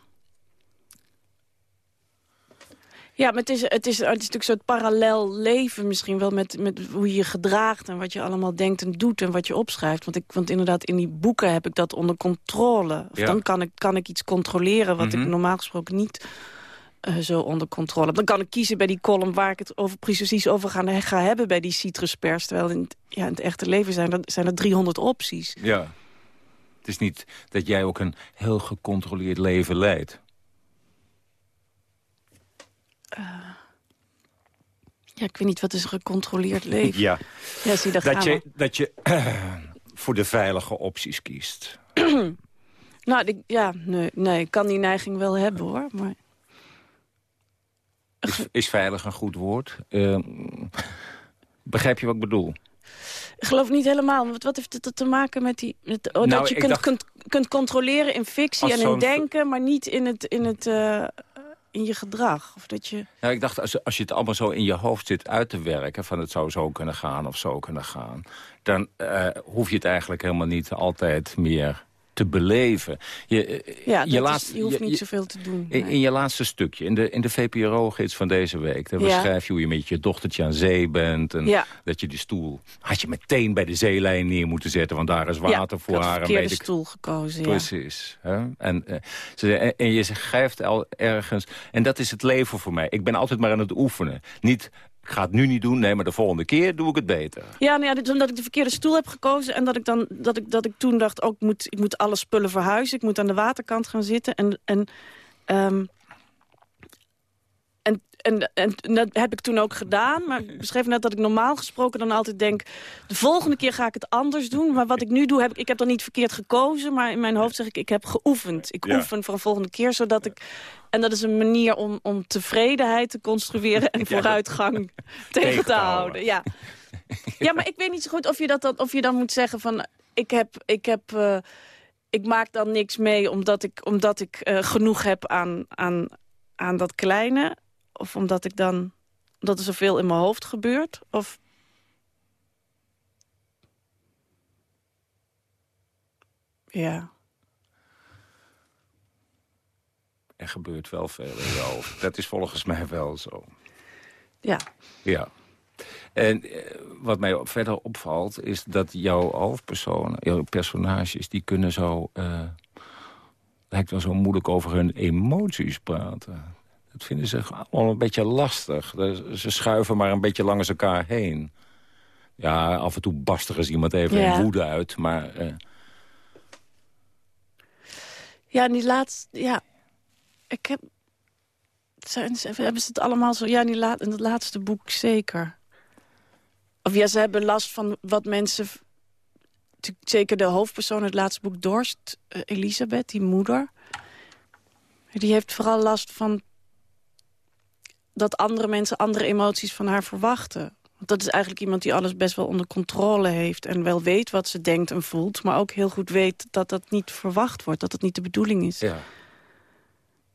Speaker 13: Ja, maar het is, het, is, het is natuurlijk een soort parallel leven misschien wel... Met, met hoe je je gedraagt en wat je allemaal denkt en doet en wat je opschrijft. Want, ik, want inderdaad, in die boeken heb ik dat onder controle. Of
Speaker 12: Ja.
Speaker 13: Dan kan ik, kan ik iets controleren wat
Speaker 12: Mhm.
Speaker 13: ik normaal gesproken niet eh, zo onder controle heb. Dan kan ik kiezen bij die column waar ik het over, precies over ga, ga hebben... bij die citruspers. Terwijl in, het- ja, in het echte leven zijn er, zijn er 300 opties.
Speaker 12: Ja. Het is niet dat jij ook een heel gecontroleerd leven leidt.
Speaker 13: Ja, ik weet niet, wat is een gecontroleerd leven?
Speaker 12: Ja.
Speaker 13: Ja, zie,
Speaker 12: Dat
Speaker 13: we.
Speaker 12: je, dat je [clears throat] voor de veilige opties kiest. [clears throat]
Speaker 13: Nou, ik, ja, nee, nee, ik kan die neiging wel hebben, hoor. Maar
Speaker 12: Is, is veilig een goed woord? Eh, [laughs] begrijp je wat ik bedoel?
Speaker 13: ik geloof niet helemaal. Wat, wat heeft het te maken met die... Met, oh,
Speaker 12: Nou,
Speaker 13: dat je kunt,
Speaker 12: dacht-
Speaker 13: kunt, kunt controleren in fictie en in denken... maar niet in het... In het eh, in je gedrag. Of dat je...
Speaker 12: Nou, ik dacht, als, als je het allemaal zo in je hoofd zit uit te werken... van het zou zo kunnen gaan of zo kunnen gaan... dan uh, hoef je het eigenlijk helemaal niet altijd meer te beleven. Je,
Speaker 13: eh, ja, je, laatste, je hoeft niet zoveel te doen.
Speaker 12: In, in, je laatste stukje, in de, in de VPRO-gids van deze week... daar beschrijf je hoe je met je dochtertje aan zee bent... en ja. dat je die stoel had je meteen bij de zeelijn neer moeten zetten... want daar is water voor haar.
Speaker 13: Ja, verkeerde stoel gekozen,
Speaker 12: Precies. Hè? En, uh, en, en je schrijft al ergens... en dat is het leven voor mij. Ik ben altijd maar aan het oefenen. Niet ik ga het nu niet doen, nee, maar de volgende keer doe ik het beter.
Speaker 13: Ja, nou ja omdat ik de verkeerde stoel heb gekozen... en dat ik, dan, dat ik, dat ik toen dacht, ook ik, moet, ik moet alle spullen verhuizen. Ik moet aan de waterkant gaan zitten. En, en um, en, en, dat heb ik toen ook gedaan. Maar ik beschreef net dat ik normaal gesproken dan altijd denk... de volgende keer ga ik het anders doen. Maar wat ik nu doe, heb ik, ik heb dan niet verkeerd gekozen... maar in mijn hoofd zeg ik, ik heb geoefend. Ik oefen voor een volgende keer, zodat ik... En dat is een manier om, om tevredenheid te construeren... en [laughs] vooruitgang [laughs] tegen te houden. Ja. [laughs] ja, maar ik weet niet zo goed of je, dat dan, of je dan moet zeggen van... ik heb... Ik heb uh, ik maak dan niks mee omdat ik, omdat ik uh, genoeg heb aan, aan, aan dat kleine. Of omdat ik dan... dat er zoveel in mijn hoofd gebeurt? Of... Ja.
Speaker 12: Er gebeurt wel veel in je hoofd. Dat is volgens mij wel zo.
Speaker 13: Ja.
Speaker 12: Ja. En eh, wat mij verder opvalt, is dat jouw hoofdpersonen, jouw personages, die kunnen zo, uh, lijkt wel zo moeilijk over hun emoties praten. Dat vinden ze allemaal een beetje lastig. Ze schuiven maar een beetje langs elkaar heen. Ja, af en toe bastigen ze iemand even in woede uit, maar... Uh...
Speaker 13: Ja, die laatste... Ja, ik heb... Zijn, hebben ze het allemaal zo... Ja, die laat, in het laatste boek zeker. Of ja, ze hebben last van wat mensen... Zeker de hoofdpersoon in het laatste boek Dorst, uh, Elisabeth, die moeder... Die heeft vooral last van dat andere mensen andere emoties van haar verwachten. Want dat is eigenlijk iemand die alles best wel onder controle heeft... en wel weet wat ze denkt en voelt... maar ook heel goed weet dat dat niet verwacht wordt. Dat het niet de bedoeling is. Ja.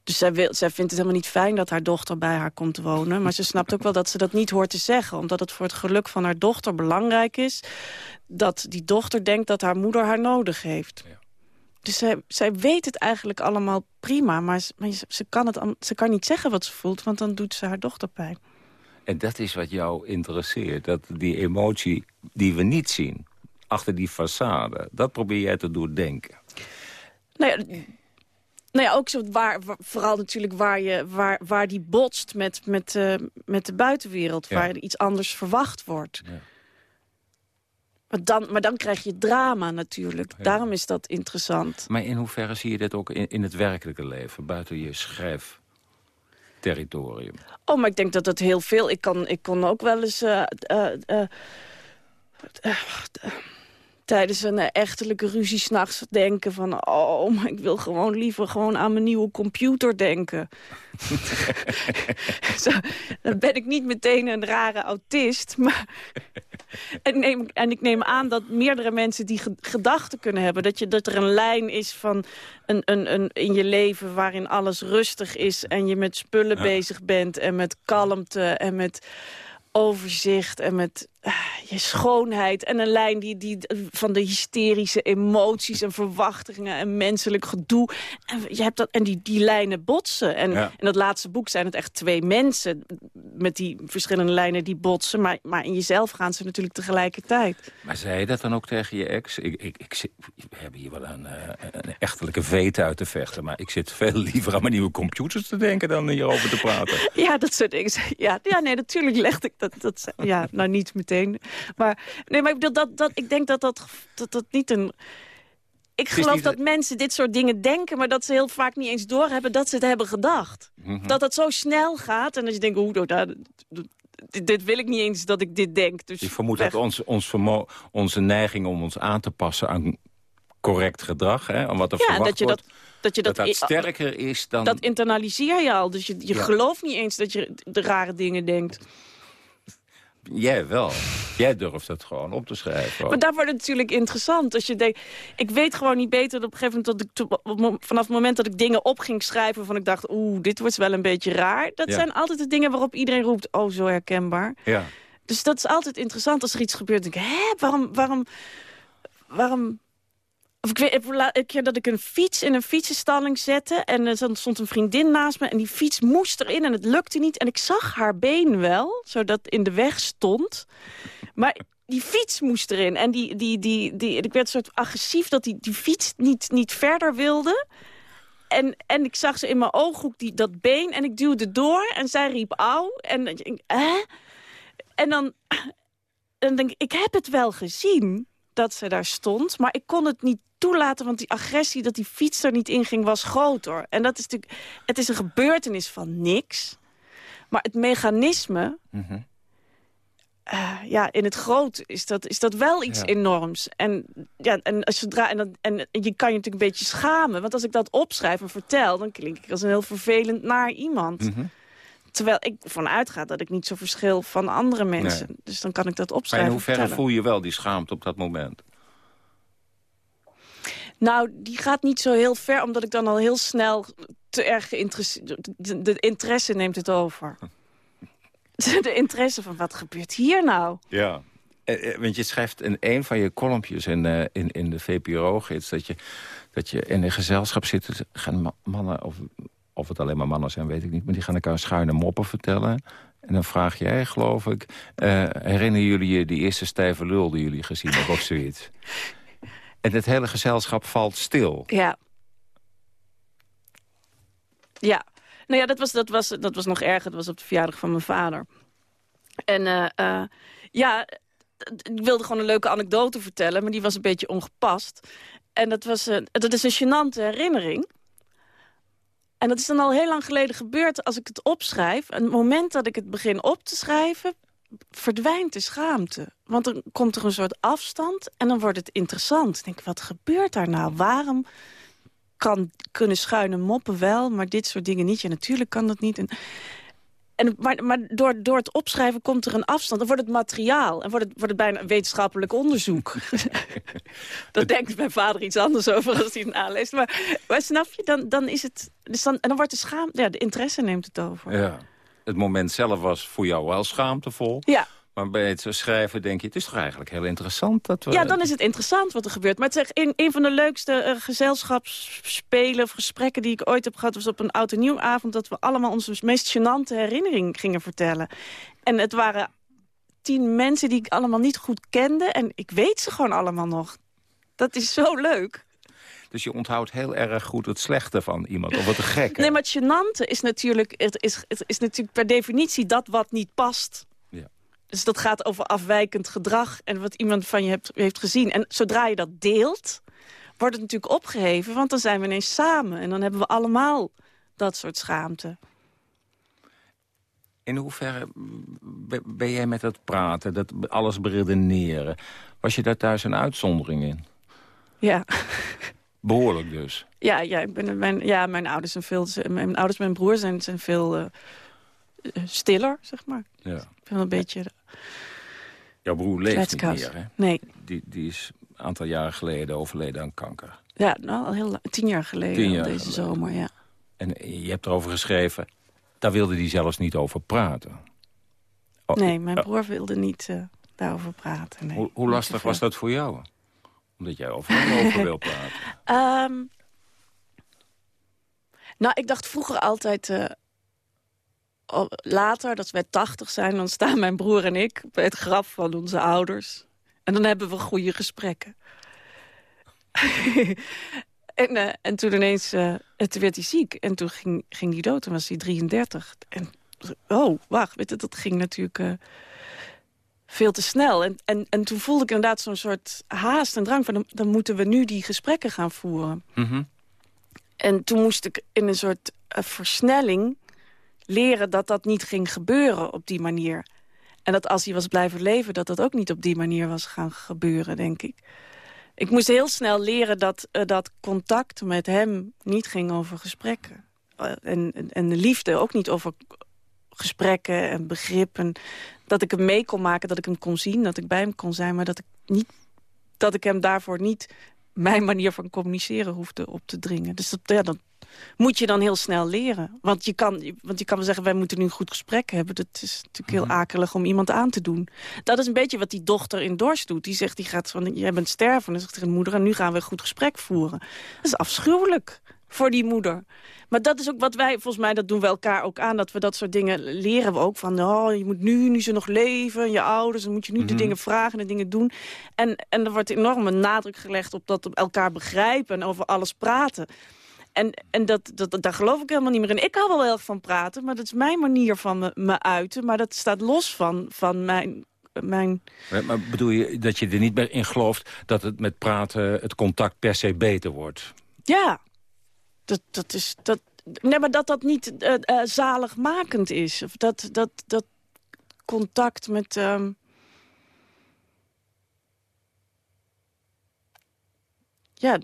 Speaker 13: Dus zij, wil, zij vindt het helemaal niet fijn dat haar dochter bij haar komt wonen. Maar ze snapt ook wel dat ze dat niet hoort te zeggen. Omdat het voor het geluk van haar dochter belangrijk is... dat die dochter denkt dat haar moeder haar nodig heeft. Ja. Dus zij, zij weet het eigenlijk allemaal prima, maar, ze, ze, kan het, ze kan niet zeggen wat ze voelt, want dan doet ze haar dochter pijn.
Speaker 12: En dat is wat jou interesseert, dat die emotie die we niet zien, achter die façade, dat probeer jij te doordenken.
Speaker 13: Nou ja, nou ja, ook zo waar, vooral natuurlijk waar, je, waar, waar die botst met, met, uh, met de buitenwereld, waar iets anders verwacht wordt. Ja. Maar dan, maar dan krijg je drama natuurlijk. Daarom is dat interessant.
Speaker 12: Maar in hoeverre zie je dit ook in, in het werkelijke leven, buiten je schrijfterritorium?
Speaker 13: Oh, maar ik denk dat dat heel veel... Ik, kan, ik kon ook wel eens... Uh, uh, tijdens een echtelijke ruzie s'nachts denken van... oh, maar ik wil gewoon liever gewoon aan mijn nieuwe computer denken. [laughs] [laughs] Zo, dan ben ik niet meteen een rare autist. Maar [laughs] en, neem, en ik neem aan dat meerdere mensen die gedachten kunnen hebben. Dat, je, dat er een lijn is van een, een, een, in je leven waarin alles rustig is... en je met spullen bezig bent en met kalmte en met overzicht en met je schoonheid. En een lijn die, die, van de hysterische emoties en verwachtingen en menselijk gedoe. En, je hebt dat, en die, die lijnen botsen. En in dat laatste boek zijn het echt twee mensen met die verschillende lijnen die botsen. Maar, maar in jezelf gaan ze natuurlijk tegelijkertijd.
Speaker 12: Maar zei je dat dan ook tegen je ex? Ik, ik, ik, we hebben hier wel een, uh, een echtelijke veet uit te vechten. Maar ik zit veel liever aan mijn nieuwe computers te denken dan hierover te praten. [laughs]
Speaker 13: ja, dat soort dingen. Ja, ja nee, natuurlijk legde ik dat, dat... Ja, nou niet meteen. Maar, nee, maar ik, bedoel, dat, dat, ik denk dat dat, dat, dat niet een... Ik geloof dat mensen dit soort dingen denken... maar dat ze heel vaak niet eens doorhebben dat ze het hebben gedacht. Mhm. Dat het zo snel gaat en dat je denkt... hoe dat, dit wil ik niet eens dat ik dit denk. Dus
Speaker 12: ik vermoed dat ons, ons onze neiging om ons aan te passen aan correct gedrag... Hè, aan wat er ja, verwacht dat je wordt, dat, dat, je dat, dat, sterker is dan...
Speaker 13: Dat internaliseer je al. Dus je, je gelooft niet eens dat je de rare dingen denkt
Speaker 12: Jij wel. Jij durft het gewoon op te schrijven.
Speaker 13: Maar daar wordt het natuurlijk interessant. Als je denkt, ik weet gewoon niet beter op een gegeven moment... Dat ik, vanaf het moment dat ik dingen op ging schrijven... van ik dacht, oeh, dit wordt wel een beetje raar. Dat zijn altijd de dingen waarop iedereen roept... oh, zo herkenbaar.
Speaker 12: Ja.
Speaker 13: Dus dat is altijd interessant als er iets gebeurt. denk ik, hè, waarom... waarom waarom of ik weet een keer dat ik een fiets in een fietsenstalling zette... en er stond een vriendin naast me en die fiets moest erin en het lukte niet. En ik zag haar been wel, zodat in de weg stond. Maar die fiets moest erin. En die, die, die, die, ik werd soort agressief dat die, die fiets niet, niet verder wilde. En, en ik zag ze in mijn ooghoek, die, dat been, en ik duwde door. En zij riep auw. En, en dan, dan denk ik, ik heb het wel gezien dat ze daar stond. Maar ik kon het niet toelaten, want die agressie dat die fiets er niet in ging was groter. En dat is natuurlijk, het is een gebeurtenis van niks. Maar het mechanisme, mhm. eh, ja, in het groot is dat, is dat wel iets enorms. En, ja, en, als zodra, en, dat, en je kan je natuurlijk een beetje schamen. Want als ik dat opschrijf en vertel, dan klink ik als een heel vervelend naar iemand. Mhm. Terwijl ik ervan uitga dat ik niet zo verschil van andere mensen. Dus dan kan ik dat opschrijven.
Speaker 12: Maar in hoeverre voel je wel die schaamte op dat moment?
Speaker 13: Nou, die gaat niet zo heel ver, omdat ik dan al heel snel te erg geïnteresseerd... De, de, interesse neemt het over. [laughs] De interesse van, wat gebeurt hier nou?
Speaker 12: Ja, eh, eh, want je schrijft in een van je kolompjes in, uh, in, in de VPRO-gids... Dat je, dat je in een gezelschap zit, gaan mannen... Of, of het alleen maar mannen zijn, weet ik niet... maar die gaan elkaar schuine moppen vertellen... En dan vraag jij, geloof ik... Uh, herinneren jullie je die eerste stijve lul die jullie gezien hebben of zoiets? [laughs] En het hele gezelschap valt stil.
Speaker 13: Ja. Ja. Nou ja, dat was, dat was, dat was nog erger. Dat was op de verjaardag van mijn vader. En uh, uh, ja, ik wilde gewoon een leuke anekdote vertellen... maar die was een beetje ongepast. En dat, was, uh, dat is een gênante herinnering. En dat is dan al heel lang geleden gebeurd als ik het opschrijf. En het moment dat ik het begin op te schrijven verdwijnt de schaamte. Want dan komt er een soort afstand en dan wordt het interessant. Ik denk, wat gebeurt daar nou? Waarom kan, kunnen schuine moppen wel, maar dit soort dingen niet? Ja, natuurlijk kan dat niet. En, en, maar maar door, door het opschrijven komt er een afstand. Dan wordt het materiaal. En wordt het, wordt het bijna wetenschappelijk onderzoek. [laughs] dat denkt mijn vader iets anders over als hij het naleest. Maar, maar snap je, dan, dan is het... Dus dan, en dan wordt de schaamte... Ja, de interesse neemt het over.
Speaker 12: Ja het moment zelf was voor jou wel schaamtevol.
Speaker 13: Ja.
Speaker 12: Maar bij het schrijven denk je, het is toch eigenlijk heel interessant. Dat we...
Speaker 13: Ja, dan is het interessant wat er gebeurt. Maar het is een, een van de leukste uh, gezelschapsspelen of gesprekken die ik ooit heb gehad... was op een oud en nieuwavond dat we allemaal onze meest gênante herinnering gingen vertellen. En het waren tien mensen die ik allemaal niet goed kende. En ik weet ze gewoon allemaal nog. Dat is zo leuk.
Speaker 12: Dus je onthoudt heel erg goed het slechte van iemand. Of wat een gek.
Speaker 13: Nee, maar het gênante is natuurlijk, het is, het is natuurlijk per definitie dat wat niet past. Ja. Dus dat gaat over afwijkend gedrag en wat iemand van je hebt, heeft gezien. En zodra je dat deelt, wordt het natuurlijk opgeheven. Want dan zijn we ineens samen. En dan hebben we allemaal dat soort schaamte.
Speaker 12: In hoeverre ben jij met het praten, dat alles beredeneren... was je daar thuis een uitzondering in?
Speaker 13: Ja.
Speaker 12: Behoorlijk dus.
Speaker 13: Ja, ja, ik ben, mijn, ja mijn ouders en veel, mijn ouders en mijn broer zijn, zijn veel uh, stiller, zeg maar. Ja. Ik ben een beetje...
Speaker 12: Jouw broer leeft niet meer, hè?
Speaker 13: Nee.
Speaker 12: Die, die is een aantal jaren geleden overleden aan kanker.
Speaker 13: Ja, nou, al heel lang, tien jaar geleden, tien jaar deze zomer, ja.
Speaker 12: En je hebt erover geschreven, daar wilde hij zelfs niet over praten.
Speaker 13: Oh, nee, mijn broer wilde niet uh, daarover praten. Nee.
Speaker 12: Hoe, hoe lastig was dat voor jou? Omdat jij overal over wil praten.
Speaker 13: Um, [laughs] nou, ik dacht vroeger altijd... Uh, later, dat wij tachtig zijn, dan staan mijn broer en ik... bij het graf van onze ouders. En dan hebben we goede gesprekken. [laughs] en, uh, en toen ineens uh, werd hij ziek. En toen ging, ging hij dood. Toen was hij 33. En, oh, wacht, weet je, dat ging natuurlijk veel te snel. En, en, en toen voelde ik inderdaad zo'n soort haast en drang... van dan, dan, moeten we nu die gesprekken gaan voeren. Mhm. En toen moest ik in een soort uh, versnelling leren dat dat niet ging gebeuren op die manier. En dat als hij was blijven leven, dat dat ook niet op die manier was gaan gebeuren, denk ik. Ik moest heel snel leren dat, uh, dat contact met hem niet ging over gesprekken. Uh, en, en de liefde ook niet over gesprekken en begrippen dat ik hem mee kon maken, dat ik hem kon zien, dat ik bij hem kon zijn... maar dat ik, niet, dat ik hem daarvoor niet mijn manier van communiceren hoefde op te dringen. Dus dat, ja, dat moet je dan heel snel leren. Want je kan, want je kan wel zeggen, wij moeten nu een goed gesprek hebben. Dat is natuurlijk heel mhm. akelig om iemand aan te doen. Dat is een beetje wat die dochter in Dorst doet. Die zegt, die gaat van, jij bent sterven. En dan zegt tegen de moeder, en nu gaan we een goed gesprek voeren. Dat is afschuwelijk voor die moeder. Maar dat is ook wat wij, volgens mij, dat doen we elkaar ook aan... dat we dat soort dingen leren we ook van... oh, je moet nu, nu ze nog leven, je ouders... dan moet je nu de mhm. dingen vragen en de dingen doen. En, en er wordt enorme nadruk gelegd op dat elkaar begrijpen... en over alles praten. En, en dat, dat, daar geloof ik helemaal niet meer in. Ik hou wel heel erg van praten, maar dat is mijn manier van me, me uiten. Maar dat staat los van, van mijn mijn...
Speaker 12: Maar bedoel je dat je er niet in gelooft dat het met praten het contact per se beter wordt?
Speaker 13: Ja, dat, dat is... Dat, nee, maar dat dat niet uh, uh, zaligmakend is. Of dat, dat, dat contact met... Um... Ja,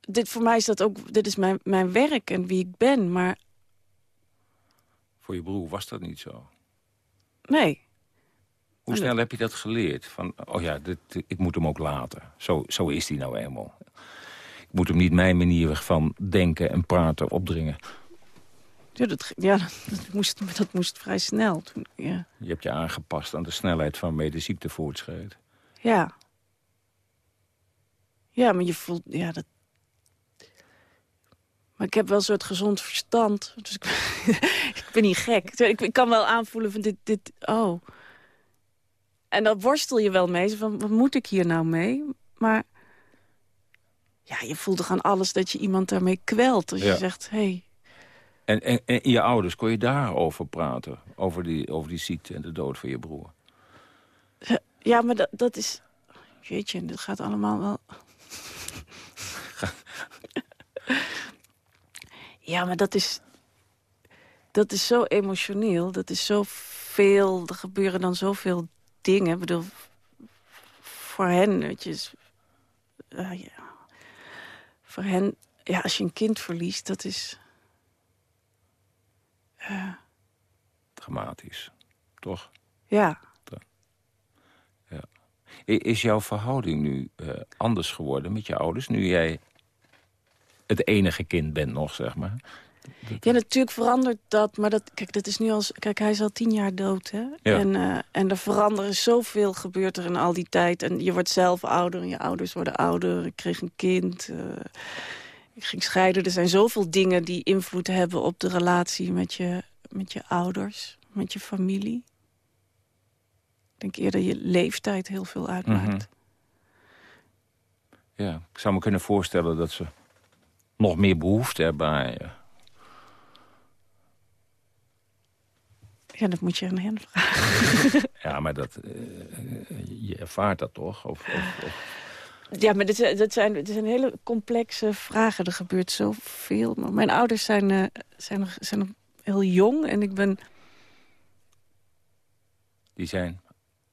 Speaker 13: dit, voor mij is dat ook... Dit is mijn, mijn werk en wie ik ben, maar...
Speaker 12: Voor je broer was dat niet zo?
Speaker 13: Nee.
Speaker 12: Hoe snel heb je dat geleerd? Van, oh ja, dit, ik moet hem ook laten. Zo, zo is hij nou eenmaal moet hem niet mijn manier van denken en praten opdringen.
Speaker 13: Ja, dat, ja, [laughs] dat, moest, dat moest vrij snel. Toen, ja.
Speaker 12: Je hebt je aangepast aan de snelheid van de ziekte voortschreed.
Speaker 13: Ja. Ja, maar je voelt... Ja, dat... Maar ik heb wel een soort gezond verstand. Dus ik, [laughs] ik ben niet gek. Ik, ik, kan wel aanvoelen van dit... dit oh. En dan worstel je wel mee. Van, wat moet ik hier nou mee? Maar ja, je voelt toch aan alles dat je iemand daarmee kwelt. Als je zegt, hé... Hey.
Speaker 12: En, en, en, je ouders, kon je daarover praten? Over die, over die ziekte en de dood van je broer?
Speaker 13: Ja, maar dat, dat is... Jeetje, dit gaat allemaal wel... [laughs] ja, maar dat is... Dat is zo emotioneel. Dat is zoveel... Er gebeuren dan zoveel dingen. Ik bedoel, voor hen, weet je... Uh, ja, voor hen, ja, als je een kind verliest, dat is...
Speaker 12: Uh... Dramatisch, toch?
Speaker 13: Ja.
Speaker 12: ja. Is jouw verhouding nu uh, anders geworden met je ouders... nu jij het enige kind bent nog, zeg maar?
Speaker 13: Ja, natuurlijk verandert dat. Maar dat, kijk, dat is nu als. Kijk, hij is al tien jaar dood. Hè? Ja. En, uh, en er veranderen zoveel gebeurt er in al die tijd. En je wordt zelf ouder en je ouders worden ouder. Ik kreeg een kind. Uh, ik ging scheiden. Er zijn zoveel dingen die invloed hebben op de relatie met je, met je ouders, met je familie. Ik denk eerder je leeftijd heel veel uitmaakt. Mm
Speaker 12: Ja, ik zou me kunnen voorstellen dat ze nog meer behoefte hebben aan
Speaker 13: Ja, dat moet je aan hen vragen.
Speaker 12: ja, maar dat, uh, je ervaart dat toch? Of, of, of...
Speaker 13: Ja, maar dit, dat zijn, dit zijn hele complexe vragen. Er gebeurt zoveel. Maar mijn ouders zijn, uh, zijn, nog, zijn nog heel jong en ik ben...
Speaker 12: Die zijn...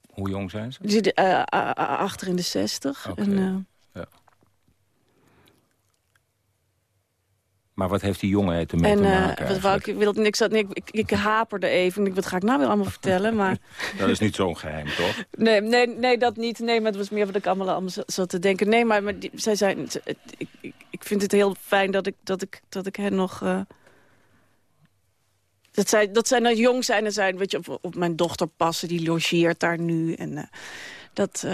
Speaker 12: Hoe jong zijn ze?
Speaker 13: Die zitten uh, achter in de zestig. Okay. En,
Speaker 12: Maar wat heeft die jongen ermee en, te eh, maken?
Speaker 13: Uh, wat, ik, wil, niks, ik, ik, ik haperde even. Ik, wat ga ik nou weer allemaal vertellen? Maar... [laughs]
Speaker 12: dat is niet zo'n geheim, toch?
Speaker 13: Nee, nee, nee, dat niet. Nee, maar het was meer wat ik allemaal, allemaal zat te denken. Nee, maar, maar die, zij zijn... Ik, ik, ik vind het heel fijn dat ik, dat ik, dat ik hen nog... Uh, dat zij, dat zij nog jong zijn en zijn, weet je, op, op mijn dochter passen. Die logeert daar nu. En uh, dat,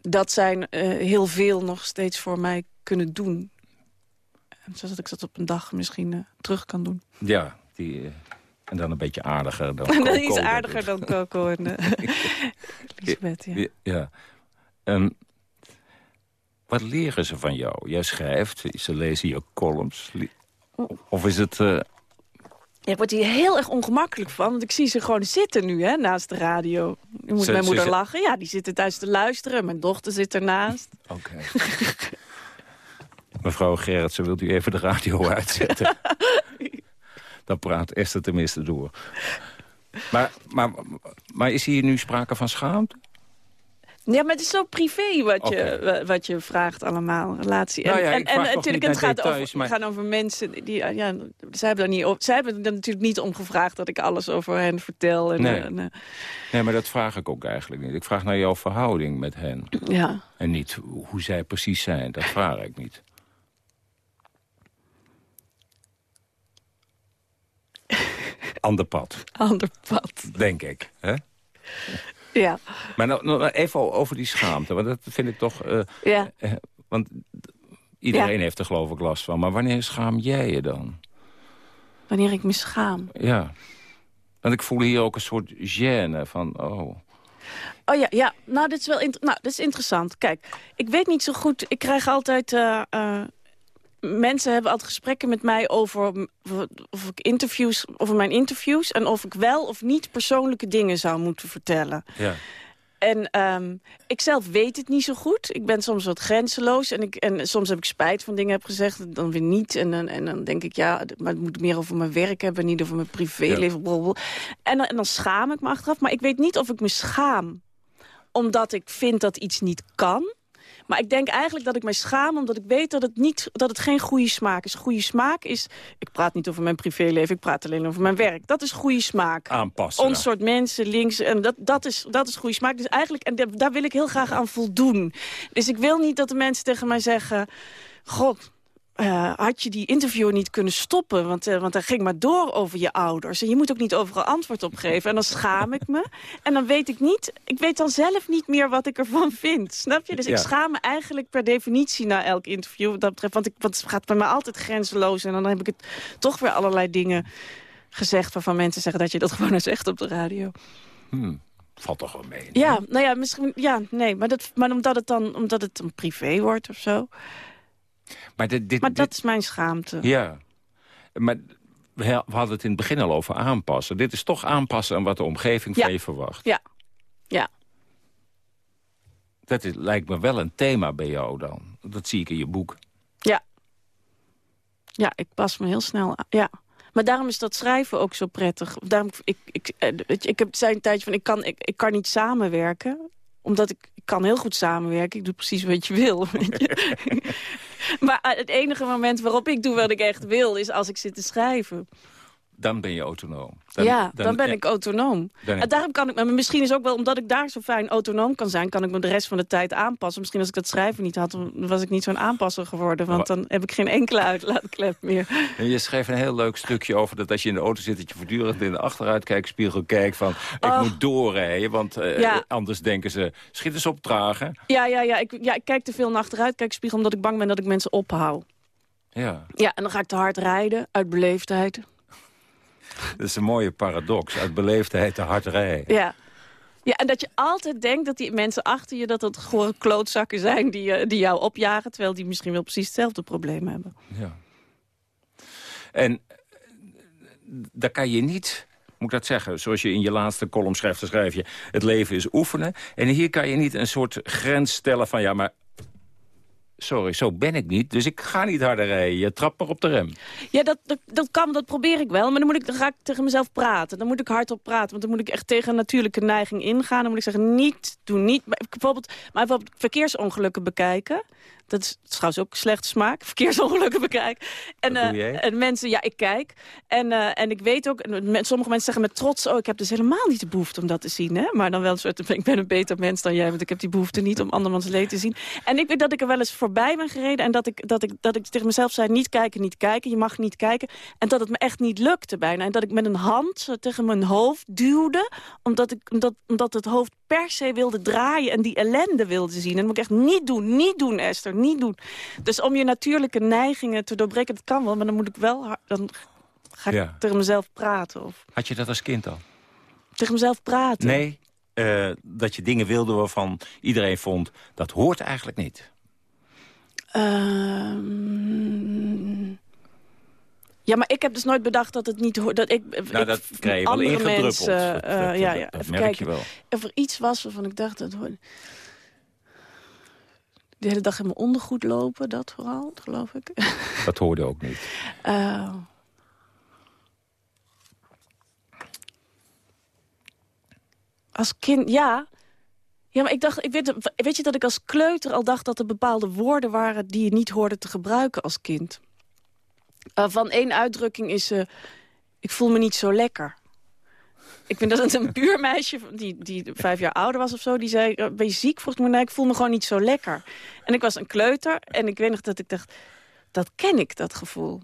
Speaker 13: dat zijn heel veel nog steeds voor mij kunnen doen zodat ik dat op een dag misschien uh, terug kan doen.
Speaker 12: Ja, die, uh, en dan een beetje aardiger dan [laughs]
Speaker 13: Coco. Iets aardiger dan Coco en [laughs] uh, Lisbeth, ja.
Speaker 12: ja. Um, wat leren ze van jou? Jij schrijft, ze lezen je columns. Of is het...
Speaker 13: Ja, ik word hier heel erg ongemakkelijk van. Want ik zie ze gewoon zitten nu, hè, naast de radio. Nu moet mijn moeder lachen. Ja, die zitten thuis te luisteren. Mijn dochter zit ernaast.
Speaker 12: Oké. [laughs] Mevrouw Gerritsen, wilt u even de radio [laughs] uitzetten? Dan praat Esther tenminste door. Maar, maar, maar is hier nu sprake van schaamte?
Speaker 13: Ja, maar het is zo privé wat, je, wat je vraagt allemaal, relatie. En,
Speaker 12: Nou ja,
Speaker 13: en, en,
Speaker 12: toch
Speaker 13: natuurlijk, het gaat over,
Speaker 12: maar-
Speaker 13: gaan over mensen die... Ja, zij hebben, er niet op, zij hebben er natuurlijk niet om gevraagd dat ik alles over hen vertel. En,
Speaker 12: Nee.
Speaker 13: en, eh,
Speaker 12: Nee, maar dat vraag ik ook eigenlijk niet. Ik vraag naar jouw verhouding met hen.
Speaker 13: ja.
Speaker 12: En niet hoe zij precies zijn. Dat vraag ik niet. Ander pad,
Speaker 13: ander pad.
Speaker 12: denk ik. Hè?
Speaker 13: Ja.
Speaker 12: Maar nou, nou even over die schaamte. Want dat vind ik toch... eh,
Speaker 13: Ja.
Speaker 12: eh, want iedereen
Speaker 13: Ja.
Speaker 12: heeft er geloof ik last van. Maar wanneer schaam jij je dan?
Speaker 13: Wanneer ik me schaam.
Speaker 12: Ja. Want ik voel hier ook een soort gêne van... Oh,
Speaker 13: Oh ja, ja. Nou, dit is wel nou, dit is interessant. Kijk, ik weet niet zo goed. Ik krijg altijd. eh, mensen hebben altijd gesprekken met mij over of, ik interviews, over mijn interviews en of ik wel of niet persoonlijke dingen zou moeten vertellen.
Speaker 12: ja.
Speaker 13: En ehm, ik zelf weet het niet zo goed. Ik ben soms wat grenzeloos. En, ik, en soms heb ik spijt van dingen heb gezegd. Dan weer niet. En, dan- en dan denk ik, ja, maar het moet meer over mijn werk hebben. Niet over mijn privéleven. En, dan- en dan schaam ik me achteraf. Maar ik weet niet of ik me schaam. Omdat ik vind dat iets niet kan. Maar ik denk eigenlijk dat ik mij schaam omdat ik weet dat het, niet, dat het geen goede smaak is. Goede smaak is... Ik praat niet over mijn privéleven, ik praat alleen over mijn werk. Dat is goede smaak.
Speaker 12: Aanpassen.
Speaker 13: Ons soort mensen, links, en dat, dat, is, dat is goede smaak. Dus eigenlijk, en daar- daar wil ik heel graag aan voldoen. Dus ik wil niet dat de mensen tegen mij zeggen... God, eh, had je die interview niet kunnen stoppen? Want, eh, want hij ging maar door over je ouders. En je moet ook niet overal antwoord op geven. En dan schaam ik me. En dan weet ik niet... Ik weet dan zelf niet meer wat ik ervan vind. Snap je? Dus ik schaam me eigenlijk per definitie na elk interview. Wat dat betreft, want, ik, want het gaat bij mij altijd grenzeloos. En dan heb ik het toch weer allerlei dingen gezegd... waarvan mensen zeggen dat je dat [laughs] gewoon eens zegt op de radio.
Speaker 12: Hmm, valt toch wel mee.
Speaker 13: Ja, nou ja, misschien... Ja, nee, maar, dat, maar omdat het dan omdat het een privé wordt of zo.
Speaker 12: Maar, dit, dit,
Speaker 13: Maar
Speaker 12: dit-
Speaker 13: dat is mijn schaamte.
Speaker 12: Ja. Maar we ha- we hadden het in het begin al over aanpassen. Dit is toch aanpassen aan wat de omgeving
Speaker 13: Ja.
Speaker 12: van je verwacht.
Speaker 13: Ja. Ja.
Speaker 12: Dat is, lijkt me wel een thema bij jou dan. Dat zie ik in je boek.
Speaker 13: Ja. Ja, ik pas me heel snel aan. Ja. Maar daarom is dat schrijven ook zo prettig. Daarom, ik, ik, eh, weet je, ik heb zei een tijdje van, ik kan, ik, ik kan niet samenwerken. Omdat ik, ik kan heel goed samenwerken. Ik doe precies wat je wil. [laughs] Weet je? Maar eh, het enige moment waarop ik doe wat ik echt wil... is als ik zit te schrijven.
Speaker 12: Dan ben je autonoom. Dan,
Speaker 13: ja, dan, ben
Speaker 12: ja,
Speaker 13: ik autonoom. en daarom kan ik, maar misschien is ook wel omdat ik daar zo fijn autonoom kan zijn... kan ik me de rest van de tijd aanpassen. Misschien als ik dat schrijven niet had, dan was ik niet zo'n aanpasser geworden. Want dan heb ik geen enkele uitlaatklep meer.
Speaker 12: En je schreef een heel leuk stukje over dat als je in de auto zit... dat je voortdurend in de achteruitkijkspiegel kijkt van... ik
Speaker 13: Oh.
Speaker 12: moet doorrijden, want eh,
Speaker 13: Ja.
Speaker 12: anders denken ze... schiet eens op tragen.
Speaker 13: Ja, ja, ja, ik, ja, ik kijk te veel naar achteruit, kijk spiegel... omdat ik bang ben dat ik mensen ophoud.
Speaker 12: Ja,
Speaker 13: Ja, en dan ga ik te hard rijden, uit beleefdheid. [laughs]
Speaker 12: dat is een mooie paradox. Uit beleefdheid te hard rijden.
Speaker 13: Ja. Ja, en dat je altijd denkt dat die mensen achter je... dat dat gewoon klootzakken zijn die, eh, die jou opjagen... terwijl die misschien wel precies hetzelfde probleem hebben.
Speaker 12: Ja. En eh, daar kan je niet, moet ik dat zeggen... zoals je in je laatste column schrijft, dan schrijf je... het leven is oefenen. En hier kan je niet een soort grens stellen van... ja, maar sorry, zo ben ik niet, dus ik ga niet harder rijden. Je trapt maar op de rem.
Speaker 13: Ja, dat, dat, kan, dat probeer ik wel. Maar dan, moet ik, dan ga ik tegen mezelf praten. Dan moet ik hardop praten. Want dan moet ik echt tegen een natuurlijke neiging ingaan. Dan moet ik zeggen, niet, doe niet. Bijvoorbeeld, maar bijvoorbeeld verkeersongelukken bekijken. Dat is trouwens ook slechte smaak. [laughs] Verkeersongelukken bekijken. En, eh, en mensen, ja, ik kijk. En, eh, en ik weet ook, en sommige mensen zeggen met trots... oh, ik heb dus helemaal niet de behoefte om dat te zien. Hè? Maar dan wel een soort, [laughs] ik ben een beter mens dan jij... want ik heb die behoefte niet om andermans leed te zien. En ik weet dat ik er wel eens voorbij ben gereden... en dat ik, dat ik, dat ik tegen mezelf zei, niet kijken, niet kijken. Je mag niet kijken. En dat het me echt niet lukte bijna. En dat ik met een hand zo tegen mijn hoofd duwde... omdat, ik, omdat, omdat het hoofd per se wilde draaien... en die ellende wilde zien. En dat moet ik echt niet doen, niet doen, Esther, niet doen. Dus om je natuurlijke neigingen te doorbreken, dat kan wel... maar dan moet ik wel, hard- dan ga ik
Speaker 12: Ja.
Speaker 13: tegen mezelf praten. Of
Speaker 12: Had je dat als kind al?
Speaker 13: tegen mezelf praten.
Speaker 12: Nee, eh, dat je dingen wilde waarvan iedereen vond... dat hoort eigenlijk niet.
Speaker 13: Ehm, ja, maar ik heb dus nooit bedacht dat het niet. Dat ik,
Speaker 12: Nou,
Speaker 13: ik,
Speaker 12: dat krijg je wel ingedruppeld.
Speaker 13: mensen,
Speaker 12: Dat-
Speaker 13: eh,
Speaker 12: dat-
Speaker 13: ja, ja,
Speaker 12: dat
Speaker 13: even
Speaker 12: merk
Speaker 13: kijken.
Speaker 12: je wel.
Speaker 13: Of er iets was waarvan ik dacht dat. De hele dag in mijn ondergoed lopen, dat vooral, geloof ik. [laughs]
Speaker 12: Dat hoorde ook niet.
Speaker 13: Eh, als kind, ja. Ja, maar ik dacht, ik weet, weet je dat ik als kleuter al dacht dat er bepaalde woorden waren die je niet hoorde te gebruiken als kind. Uh, van één uitdrukking is, uh, ik voel me niet zo lekker. Ik vind dat het een [laughs] buurmeisje, die, die vijf jaar ouder was of zo... die zei, uh, ben je ziek? Volgens mij, nee, ik voel me gewoon niet zo lekker. En ik was een kleuter en ik weet nog dat ik dacht... dat ken ik, dat gevoel.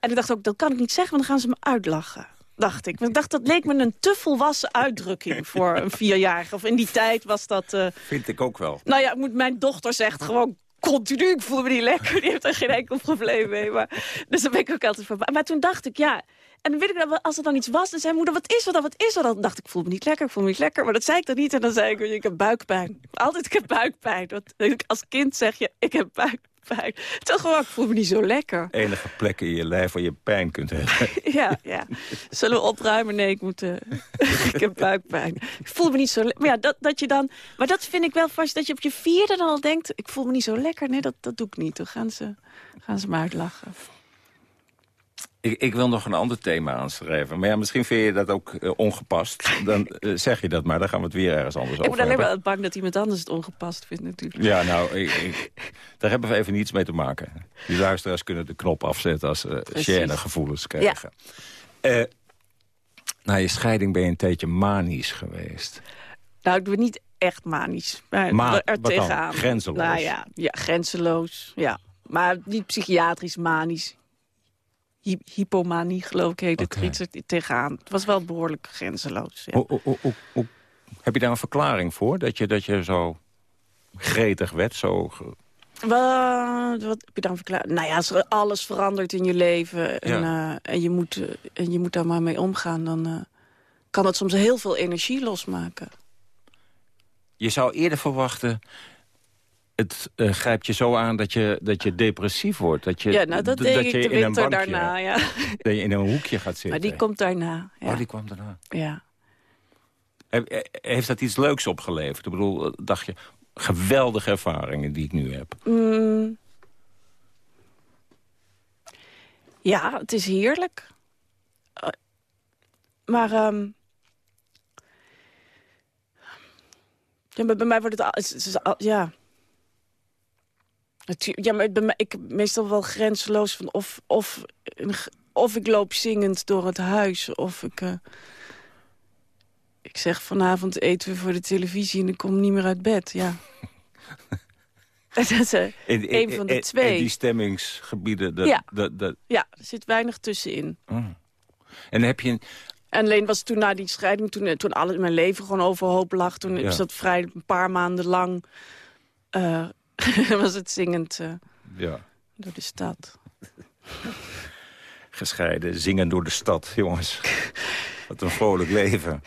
Speaker 13: En ik dacht ook, dat kan ik niet zeggen, want dan gaan ze me uitlachen dacht ik. Want ik dacht, dat leek me een te volwassen uitdrukking voor een vierjarige. Of in die tijd was dat... Uh...
Speaker 12: Vind ik ook wel.
Speaker 13: Nou ja, moet, mijn dochter zegt gewoon continu, ik voel me niet lekker. Die heeft er geen enkel probleem mee. Maar, dus dan ben ik ook altijd van. Maar toen dacht ik, ja... En dan weet ik dat als er dan iets was, dan zei moeder, wat is er dan, wat is er dan? Dan dacht ik, ik voel me niet lekker, ik voel me niet lekker. Maar dat zei ik dan niet en dan zei ik, ik heb buikpijn. Altijd, ik heb buikpijn. Als kind zeg je, ik heb buikpijn pijn. Toch gewoon, ik voel me niet zo lekker.
Speaker 12: Enige plekken in je lijf waar je pijn kunt hebben. [laughs]
Speaker 13: ja, ja. Zullen we opruimen? Nee, ik moet... Uh, [laughs] ik heb buikpijn. Ik voel me niet zo lekker. Maar ja, dat, dat je dan... Maar dat vind ik wel vast, dat je op je vierde dan al denkt... ik voel me niet zo lekker. Nee, dat, dat doe ik niet. Dan gaan ze, gaan ze me uitlachen.
Speaker 12: Ik, ik, wil nog een ander thema aanschrijven. Maar ja, misschien vind je dat ook uh, ongepast. Dan uh, [laughs] zeg je dat maar, dan gaan we het weer ergens anders over
Speaker 13: Ik ben alleen maar bang dat iemand anders het ongepast vindt natuurlijk.
Speaker 12: Ja, nou, ik, ik, daar hebben we even niets mee te maken. Die luisteraars kunnen de knop afzetten als ze uh, gevoelens krijgen. Ja. na je scheiding ben je een tijdje manisch geweest.
Speaker 13: Nou, ik ben niet echt manisch. Maar
Speaker 12: Ma
Speaker 13: er tegenaan.
Speaker 12: Grenzeloos?
Speaker 13: Nou ja, ja, grenzeloos, ja. Maar niet psychiatrisch manisch hypomanie, geloof ik, heet het. Okay. Iets tegenaan. Het was wel behoorlijk grenzeloos. Ja.
Speaker 12: O, o, o, heb je daar een verklaring voor? Dat je, dat je zo gretig werd? Zo...
Speaker 13: Wat, wat heb je dan verklaring? Nou ja, als er alles verandert in je leven... en, ja. uh, en, je, moet, uh, en je moet daar maar mee omgaan... dan uh, kan het soms heel veel energie losmaken.
Speaker 12: Je zou eerder verwachten het uh, grijpt je zo aan dat je, dat je depressief wordt. Dat je,
Speaker 13: ja, nou, dat denk ik de winter
Speaker 12: bankje,
Speaker 13: daarna, ja. [laughs]
Speaker 12: Dat je in een hoekje gaat zitten.
Speaker 13: Maar die komt daarna, ja.
Speaker 12: Oh, die kwam daarna.
Speaker 13: Ja.
Speaker 12: Heeft dat iets leuks opgeleverd? Ik bedoel, dacht je, geweldige ervaringen die ik nu heb.
Speaker 13: Mm. Ja, het is heerlijk. Uh, maar... Um, ja, bij mij wordt het... is, ja... Ja, maar ik ben meestal wel grenzeloos van of, of, of ik loop zingend door het huis... of ik, uh, ik zeg vanavond eten we voor de televisie en ik kom niet meer uit bed. Ja. [laughs] dat is uh, in, een van de twee.
Speaker 12: In die stemmingsgebieden? De,
Speaker 13: ja.
Speaker 12: De...
Speaker 13: ja, er zit weinig tussenin.
Speaker 12: Oh. En heb je... Een...
Speaker 13: En alleen was toen na die scheiding, toen, toen alles in mijn leven gewoon overhoop lag... toen ja. is dat vrij een paar maanden lang... Uh, [laughs] was het zingend uh,
Speaker 12: ja.
Speaker 13: door de stad.
Speaker 12: Gescheiden, zingen door de stad, jongens. [laughs] Wat een vrolijk leven.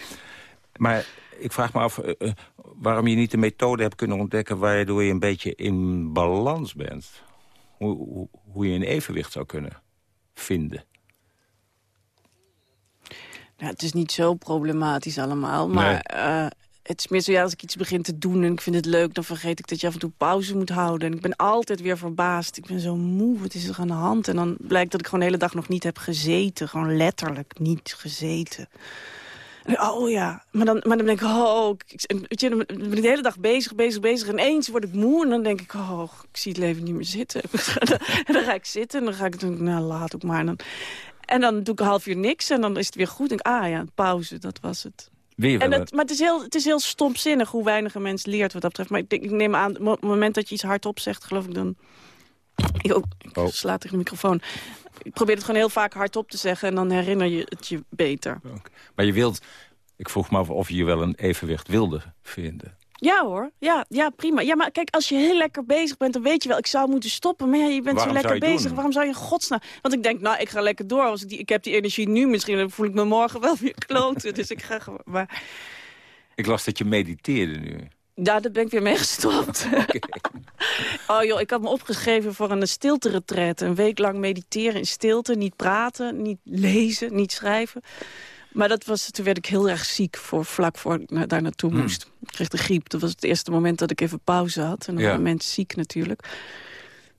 Speaker 12: Maar ik vraag me af uh, uh, waarom je niet de methode hebt kunnen ontdekken... waardoor je een beetje in balans bent. Hoe, hoe, hoe je een evenwicht zou kunnen vinden.
Speaker 13: Nou, het is niet zo problematisch allemaal, maar... Nee het is meer zo, ja, als ik iets begin te doen en ik vind het leuk... dan vergeet ik dat je af en toe pauze moet houden. En ik ben altijd weer verbaasd. Ik ben zo moe, wat is er aan de hand? En dan blijkt dat ik gewoon de hele dag nog niet heb gezeten. Gewoon letterlijk niet gezeten. En, oh ja, maar dan, maar dan denk ik, oh, ik, weet je, dan ben ik de hele dag bezig, bezig, bezig. En eens word ik moe en dan denk ik, oh, ik zie het leven niet meer zitten. [laughs] en dan ga ik zitten en dan ga ik nou, laat ook maar. En dan, en dan doe ik een half uur niks en dan is het weer goed. En denk ik, ah ja, pauze, dat was het.
Speaker 12: En
Speaker 13: het, maar het is, heel, het is heel stomzinnig hoe weinig een mens leert wat dat betreft. Maar ik, denk, ik neem aan, op het moment dat je iets hardop zegt, geloof ik dan... Ik, oh, ik oh. sla tegen de microfoon. Ik probeer het gewoon heel vaak hardop te zeggen... en dan herinner je het je beter.
Speaker 12: Okay. Maar je wilt... Ik vroeg me af of je wel een evenwicht wilde vinden.
Speaker 13: Ja hoor, ja, ja prima. Ja, maar kijk, als je heel lekker bezig bent, dan weet je wel... ik zou moeten stoppen, maar ja, je bent
Speaker 12: Waarom
Speaker 13: zo lekker bezig.
Speaker 12: Doen?
Speaker 13: Waarom zou je godsnaam... Want ik denk, nou, ik ga lekker door. Als ik, die, ik heb die energie nu misschien, dan voel ik me morgen wel weer kloten. [laughs] dus ik ga gewoon... Maar...
Speaker 12: Ik las dat je mediteerde nu.
Speaker 13: Ja, daar ben ik weer mee gestopt. [laughs] Okay. [laughs] oh joh, ik had me opgeschreven voor een stilte-retreat. Een week lang mediteren in stilte. Niet praten, niet lezen, niet schrijven. Maar dat was, toen werd ik heel erg ziek voor, vlak voor ik daar naartoe
Speaker 12: Hmm.
Speaker 13: moest. Ik kreeg de griep. Dat was het eerste moment dat ik even pauze had. En dan
Speaker 12: Ja.
Speaker 13: mensen ziek natuurlijk.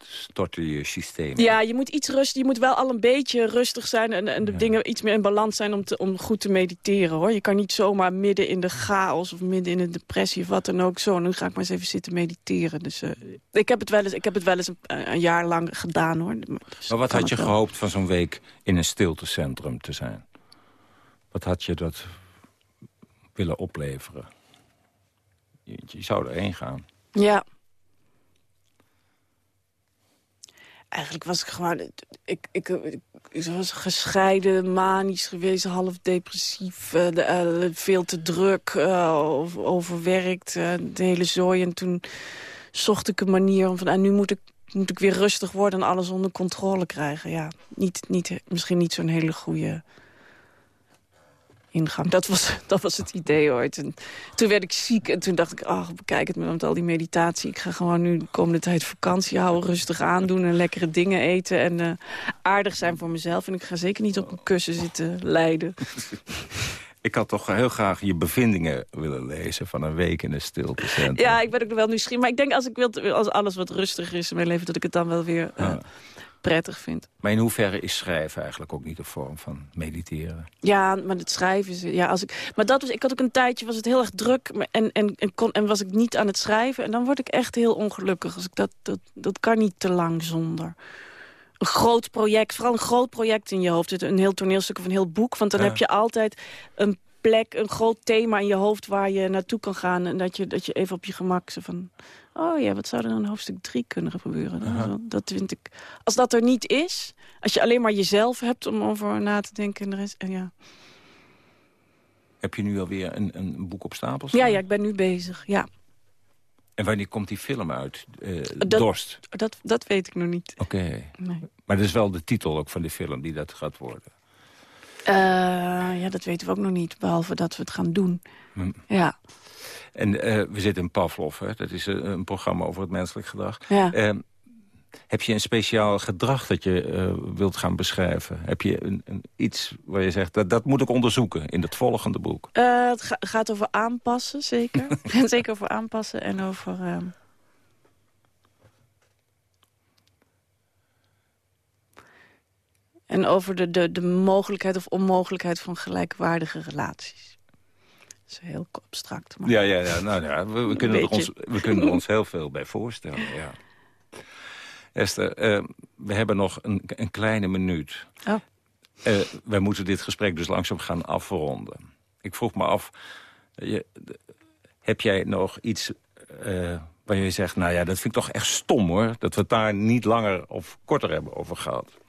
Speaker 12: Storten je systeem.
Speaker 13: Ja, je moet iets rustig. Je moet wel al een beetje rustig zijn en, en de dingen iets meer in balans zijn om, te, om goed te mediteren, hoor. Je kan niet zomaar midden in de chaos of midden in de depressie of wat dan ook zo. Nu ga ik maar eens even zitten mediteren. Dus uh, ik heb het wel eens, ik heb het wel eens een, een jaar lang gedaan, hoor.
Speaker 12: Dus maar wat had je gehoopt van zo'n week in een stiltecentrum te zijn? Wat had je dat willen opleveren? Je, je zou erheen gaan.
Speaker 13: Ja. Eigenlijk was ik gewoon... Ik, ik, was gescheiden, manisch geweest, half depressief. De, uh, veel te druk, uh, overwerkt, de hele zooi. En toen zocht ik een manier om van... En nu moet ik, moet ik weer rustig worden en alles onder controle krijgen. Ja, niet, niet, misschien niet zo'n hele goede ingang. Dat was, [laughs] dat was het idee ooit. En toen werd ik ziek en toen dacht ik, ach, bekijk het met al die meditatie. Ik ga gewoon nu de komende tijd vakantie houden, rustig aandoen... en lekkere dingen eten en uh, aardig zijn voor mezelf. En ik ga zeker niet op een kussen zitten lijden. [laughs]
Speaker 12: Ik had toch heel graag je bevindingen willen lezen van een week in een stilte.
Speaker 13: Ja, ik ben ook wel nieuwsgierig. Maar ik denk als, ik wil, als alles wat rustiger is in mijn leven... dat ik het dan wel weer... Uh, prettig vind.
Speaker 12: Maar in hoeverre is schrijven eigenlijk ook niet een vorm van mediteren?
Speaker 13: Ja, maar het schrijven is... Ja, als ik, maar dat was, ik had ook een tijdje, was het heel erg druk en, en, en, kon, en was ik niet aan het schrijven. En dan word ik echt heel ongelukkig. Als ik dat, dat, dat kan niet te lang zonder een groot project, vooral een groot project in je hoofd. Een heel toneelstuk of een heel boek. Want dan heb je altijd een plek, een groot thema in je hoofd waar je naartoe kan gaan. En dat je, dat je even op je gemak van... Oh ja, wat zou er dan in hoofdstuk 3 kunnen gebeuren? Uh Dat vind ik... Als dat er niet is, als je alleen maar jezelf hebt om over na te denken... En de rest, en ja.
Speaker 12: Heb je nu alweer een, een boek op stapel
Speaker 13: Ja, ja, ik ben nu bezig, ja.
Speaker 12: En wanneer komt die film uit? Uh, Dorst?
Speaker 13: Dat, dat weet ik nog niet.
Speaker 12: Oké. Nee. Maar dat is wel de titel ook van die film die dat gaat worden.
Speaker 13: Uh, ja, dat weten we ook nog niet, behalve dat we het gaan doen. Hm. Ja.
Speaker 12: En uh, we zitten in Pavlov, hè? dat is een, een, programma over het menselijk gedrag.
Speaker 13: Ja.
Speaker 12: Uh, heb je een speciaal gedrag dat je wilt gaan beschrijven? Heb je een, een, iets waar je zegt, dat, dat moet ik onderzoeken in het volgende boek?
Speaker 13: het ga, gaat over aanpassen, zeker. [laughs] [laughs] zeker over aanpassen en over... En over de, de, de mogelijkheid of onmogelijkheid van gelijkwaardige relaties. Dat is heel abstract. Maar...
Speaker 12: Ja, ja, ja, nou, ja we, kunnen er ons, we kunnen er ons heel veel bij voorstellen. Ja. Esther, uh, we hebben nog een, een kleine minuut.
Speaker 13: Oh.
Speaker 12: Uh, wij moeten dit gesprek dus langzaam gaan afronden. Ik vroeg me af, je, heb jij nog iets uh, waar je zegt... nou ja, dat vind ik toch echt stom hoor... dat we het daar niet langer of korter hebben over gehad?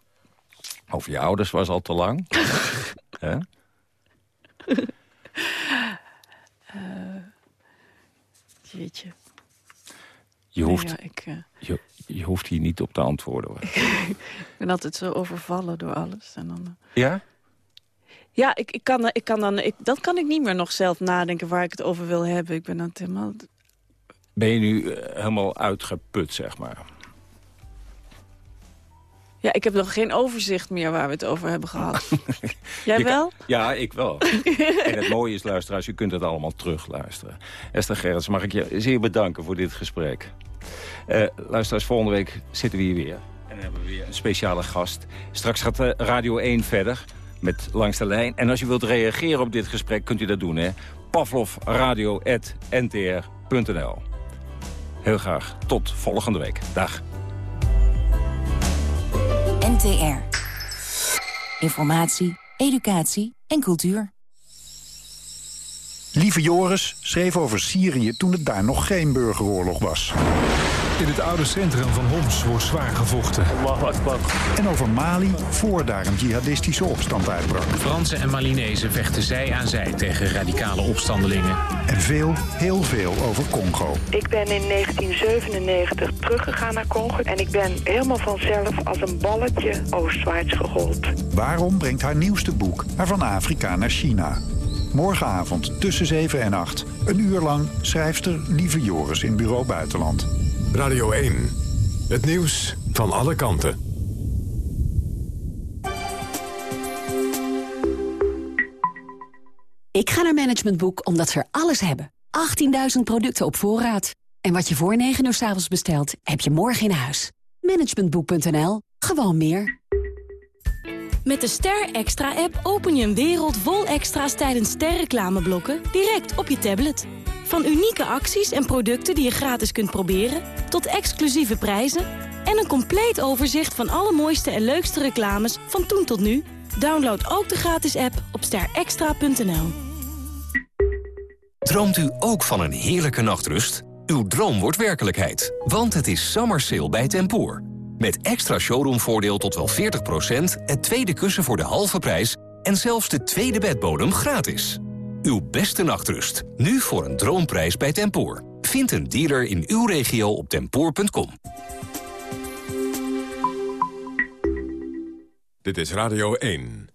Speaker 12: Over je ouders was al te lang. [laughs] Hè?
Speaker 13: Uh, jeetje.
Speaker 12: Je hoeft,
Speaker 13: ja, ik, uh...
Speaker 12: je, je, hoeft hier niet op te antwoorden. Hoor. [laughs]
Speaker 13: ik ben altijd zo overvallen door alles. En dan, uh...
Speaker 12: Ja?
Speaker 13: Ja, ik, ik kan, ik kan dan, ik, dat kan ik niet meer nog zelf nadenken waar ik het over wil hebben. Ik ben dan helemaal...
Speaker 12: Ben je nu helemaal uitgeput, zeg maar?
Speaker 13: Ja, ik heb nog geen overzicht meer waar we het over hebben gehad. [laughs] Jij wel?
Speaker 12: ja, ik wel. [laughs] en het mooie is, luisteraars, u kunt het allemaal terugluisteren. Esther Gerrits, mag ik je zeer bedanken voor dit gesprek. Uh, luisteraars, volgende week zitten we hier weer. En dan hebben we weer een speciale gast. Straks gaat uh, Radio 1 verder met Langs de Lijn. En als u wilt reageren op dit gesprek, kunt u dat doen, hè? pavlovradio.ntr.nl Heel graag tot volgende week. Dag.
Speaker 14: NTR. Informatie, educatie en cultuur.
Speaker 15: Lieve Joris schreef over Syrië toen het daar nog geen burgeroorlog was.
Speaker 1: In het oude centrum van Homs wordt zwaar gevochten.
Speaker 15: En over Mali voor daar een jihadistische opstand uitbrak.
Speaker 16: Fransen en Malinezen vechten zij aan zij tegen radicale opstandelingen.
Speaker 15: En veel, heel veel over Congo.
Speaker 17: Ik ben in 1997 teruggegaan naar Congo en ik ben helemaal vanzelf als een balletje oostwaarts gerold.
Speaker 15: Waarom brengt haar nieuwste boek haar van Afrika naar China? Morgenavond tussen 7 en 8. Een uur lang schrijfster Lieve Joris in Bureau Buitenland.
Speaker 1: Radio 1. Het nieuws van alle kanten.
Speaker 18: Ik ga naar Management Boek omdat ze er alles hebben. 18.000 producten op voorraad. En wat je voor 9 uur s avonds bestelt, heb je morgen in huis. Managementboek.nl. Gewoon meer.
Speaker 19: Met de Ster Extra-app open je een wereld vol extra's tijdens sterreclameblokken direct op je tablet. Van unieke acties en producten die je gratis kunt proberen, tot exclusieve prijzen en een compleet overzicht van alle mooiste en leukste reclames van toen tot nu. Download ook de gratis app op sterextra.nl.
Speaker 20: Droomt u ook van een heerlijke nachtrust? Uw droom wordt werkelijkheid, want het is summer sale bij Tempoor. Met extra showroomvoordeel tot wel 40%, het tweede kussen voor de halve prijs... en zelfs de tweede bedbodem gratis. Uw beste nachtrust, nu voor een droomprijs bij Tempoor. Vind een dealer in uw regio op tempoor.com.
Speaker 1: Dit is Radio 1.